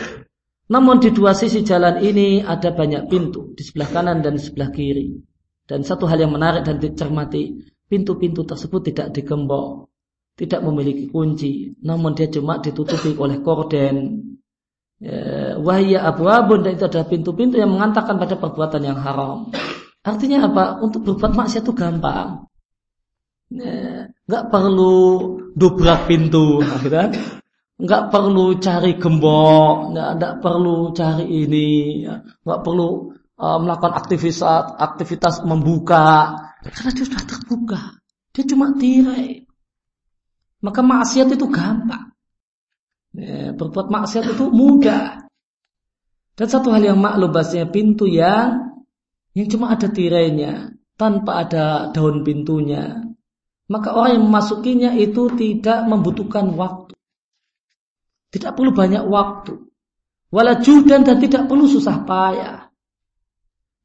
S2: Namun di dua sisi jalan ini ada banyak pintu di sebelah kanan dan di sebelah kiri. Dan satu hal yang menarik dan dicermati, pintu-pintu tersebut tidak digembok, tidak memiliki kunci, namun dia cuma ditutupi oleh korden. Ya, wahya abu abun dan itu adalah pintu-pintu yang mengantarkan pada perbuatan yang haram. Artinya apa? Untuk berbuat maksiat itu gampang. Ya, nggak perlu dobrak pintu, gitu kan? nggak perlu cari gembok, nggak, perlu cari ini, ya. nggak perlu uh, melakukan aktivitas aktivitas membuka, karena dia sudah terbuka, dia cuma tirai. Maka maksiat itu gampang, berbuat maksiat itu mudah. Dan satu hal yang maklum bahasanya pintu yang yang cuma ada tirainya, tanpa ada daun pintunya, maka orang yang memasukinya itu tidak membutuhkan waktu. Tidak perlu banyak waktu. Walajudan dan tidak perlu susah payah.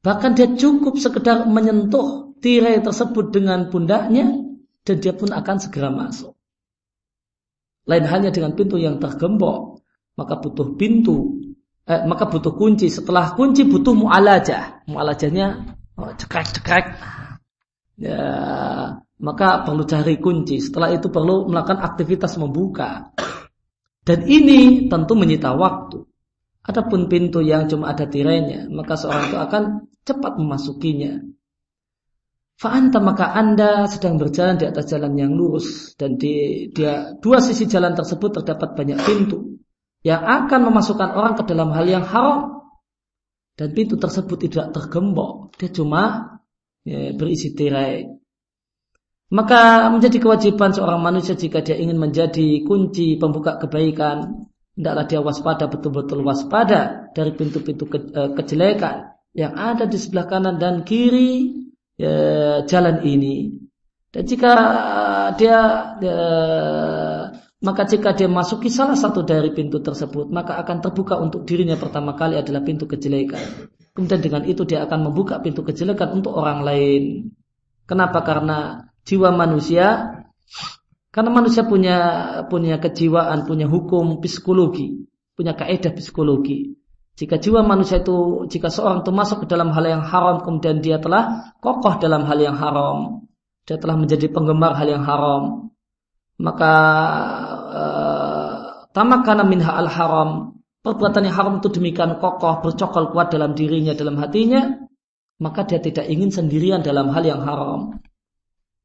S2: Bahkan dia cukup sekedar menyentuh tirai tersebut dengan pundaknya dan dia pun akan segera masuk. Lain hanya dengan pintu yang tergembok, maka butuh pintu, eh, maka butuh kunci. Setelah kunci butuh mu'alajah. Mu'alajahnya oh, cekrek-cekrek. Ya, maka perlu cari kunci. Setelah itu perlu melakukan aktivitas membuka. Dan ini tentu menyita waktu. Adapun pintu yang cuma ada tirainya, maka seorang itu akan cepat memasukinya. Fa'anta maka anda sedang berjalan di atas jalan yang lurus. Dan di dia dua sisi jalan tersebut terdapat banyak pintu yang akan memasukkan orang ke dalam hal yang haram. Dan pintu tersebut tidak tergembok. Dia cuma ya, berisi tirai. Maka menjadi kewajiban seorang manusia jika dia ingin menjadi kunci pembuka kebaikan, hendaklah dia waspada betul-betul waspada dari pintu-pintu ke, e, kejelekan yang ada di sebelah kanan dan kiri ya, jalan ini. Dan jika dia ya, maka jika dia masuki salah satu dari pintu tersebut, maka akan terbuka untuk dirinya pertama kali adalah pintu kejelekan. Kemudian dengan itu dia akan membuka pintu kejelekan untuk orang lain. Kenapa? Karena jiwa manusia karena manusia punya punya kejiwaan, punya hukum psikologi, punya kaidah psikologi. Jika jiwa manusia itu, jika seorang itu masuk ke dalam hal yang haram, kemudian dia telah kokoh dalam hal yang haram, dia telah menjadi penggemar hal yang haram, maka uh, tamakana minha al haram. Perbuatan yang haram itu demikian kokoh bercokol kuat dalam dirinya dalam hatinya maka dia tidak ingin sendirian dalam hal yang haram.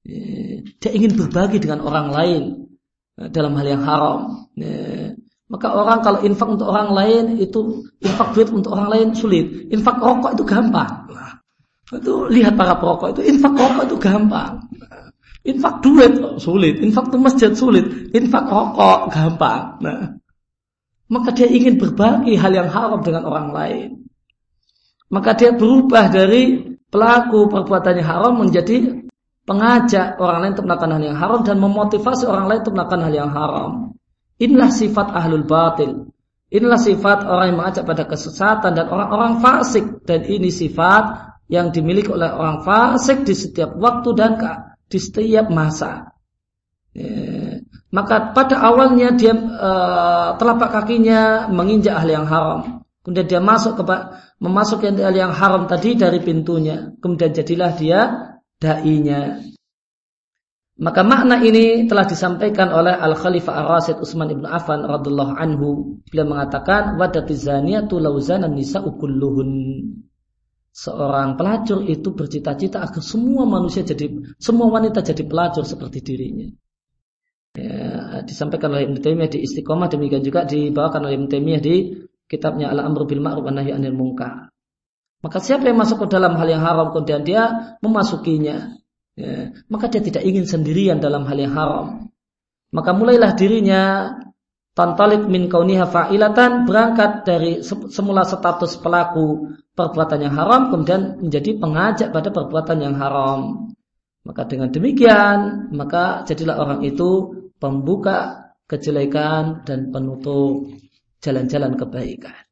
S2: Eh, dia ingin berbagi dengan orang lain eh, dalam hal yang haram maka orang kalau infak untuk orang lain itu infak duit untuk orang lain sulit infak rokok itu gampang itu lihat para perokok itu infak rokok itu gampang Infak duit sulit, infak ke masjid sulit, infak rokok gampang. Nah, maka dia ingin berbagi hal yang haram dengan orang lain. Maka dia berubah dari pelaku perbuatan yang haram menjadi pengajak orang lain untuk melakukan hal yang haram dan memotivasi orang lain untuk melakukan hal yang haram. Inilah sifat ahlul batil. Inilah sifat orang yang mengajak pada kesesatan dan orang-orang fasik. Dan ini sifat yang dimiliki oleh orang fasik di setiap waktu dan di setiap masa. Ya. Maka pada awalnya dia uh, telapak kakinya menginjak hal yang haram. Kemudian dia masuk ke memasuki hal yang haram tadi dari pintunya. Kemudian jadilah dia dai-nya. Maka makna ini telah disampaikan oleh Al Khalifah Ar Rasid Utsman ibn Affan radhiallahu anhu. Beliau mengatakan wadatizzaniyatu lauzana nisa'u kulluhun seorang pelacur itu bercita-cita agar semua manusia jadi semua wanita jadi pelacur seperti dirinya. Ya, disampaikan oleh Ibnu Taimiyah di Istiqomah demikian juga dibawakan oleh Ibnu Taimiyah di kitabnya Al-Amru bil Ma'ruf wa Nahyi 'anil Munkar. Maka siapa yang masuk ke dalam hal yang haram kemudian dia memasukinya, ya, maka dia tidak ingin sendirian dalam hal yang haram. Maka mulailah dirinya Tantalik min kauniha fa'ilatan berangkat dari semula status pelaku perbuatan yang haram kemudian menjadi pengajak pada perbuatan yang haram. Maka dengan demikian maka jadilah orang itu pembuka kejelekan dan penutup jalan-jalan kebaikan.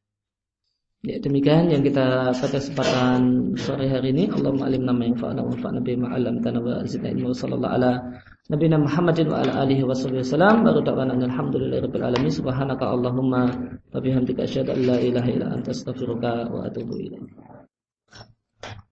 S2: Ya demikian yang kita pada kesempatan sore hari ini. Allahumma alimna ma yanfa'una wa anfa'na bima 'allamtana wa zidna ilma sallallahu ala Nabi Muhammadin wa ala alihi wa sallam baru da'wana alhamdulillahi rabbil alamin. Subhanaka allahumma wa bihamdika asyhadu an la ilaha illa anta astaghfiruka wa atubu ilaik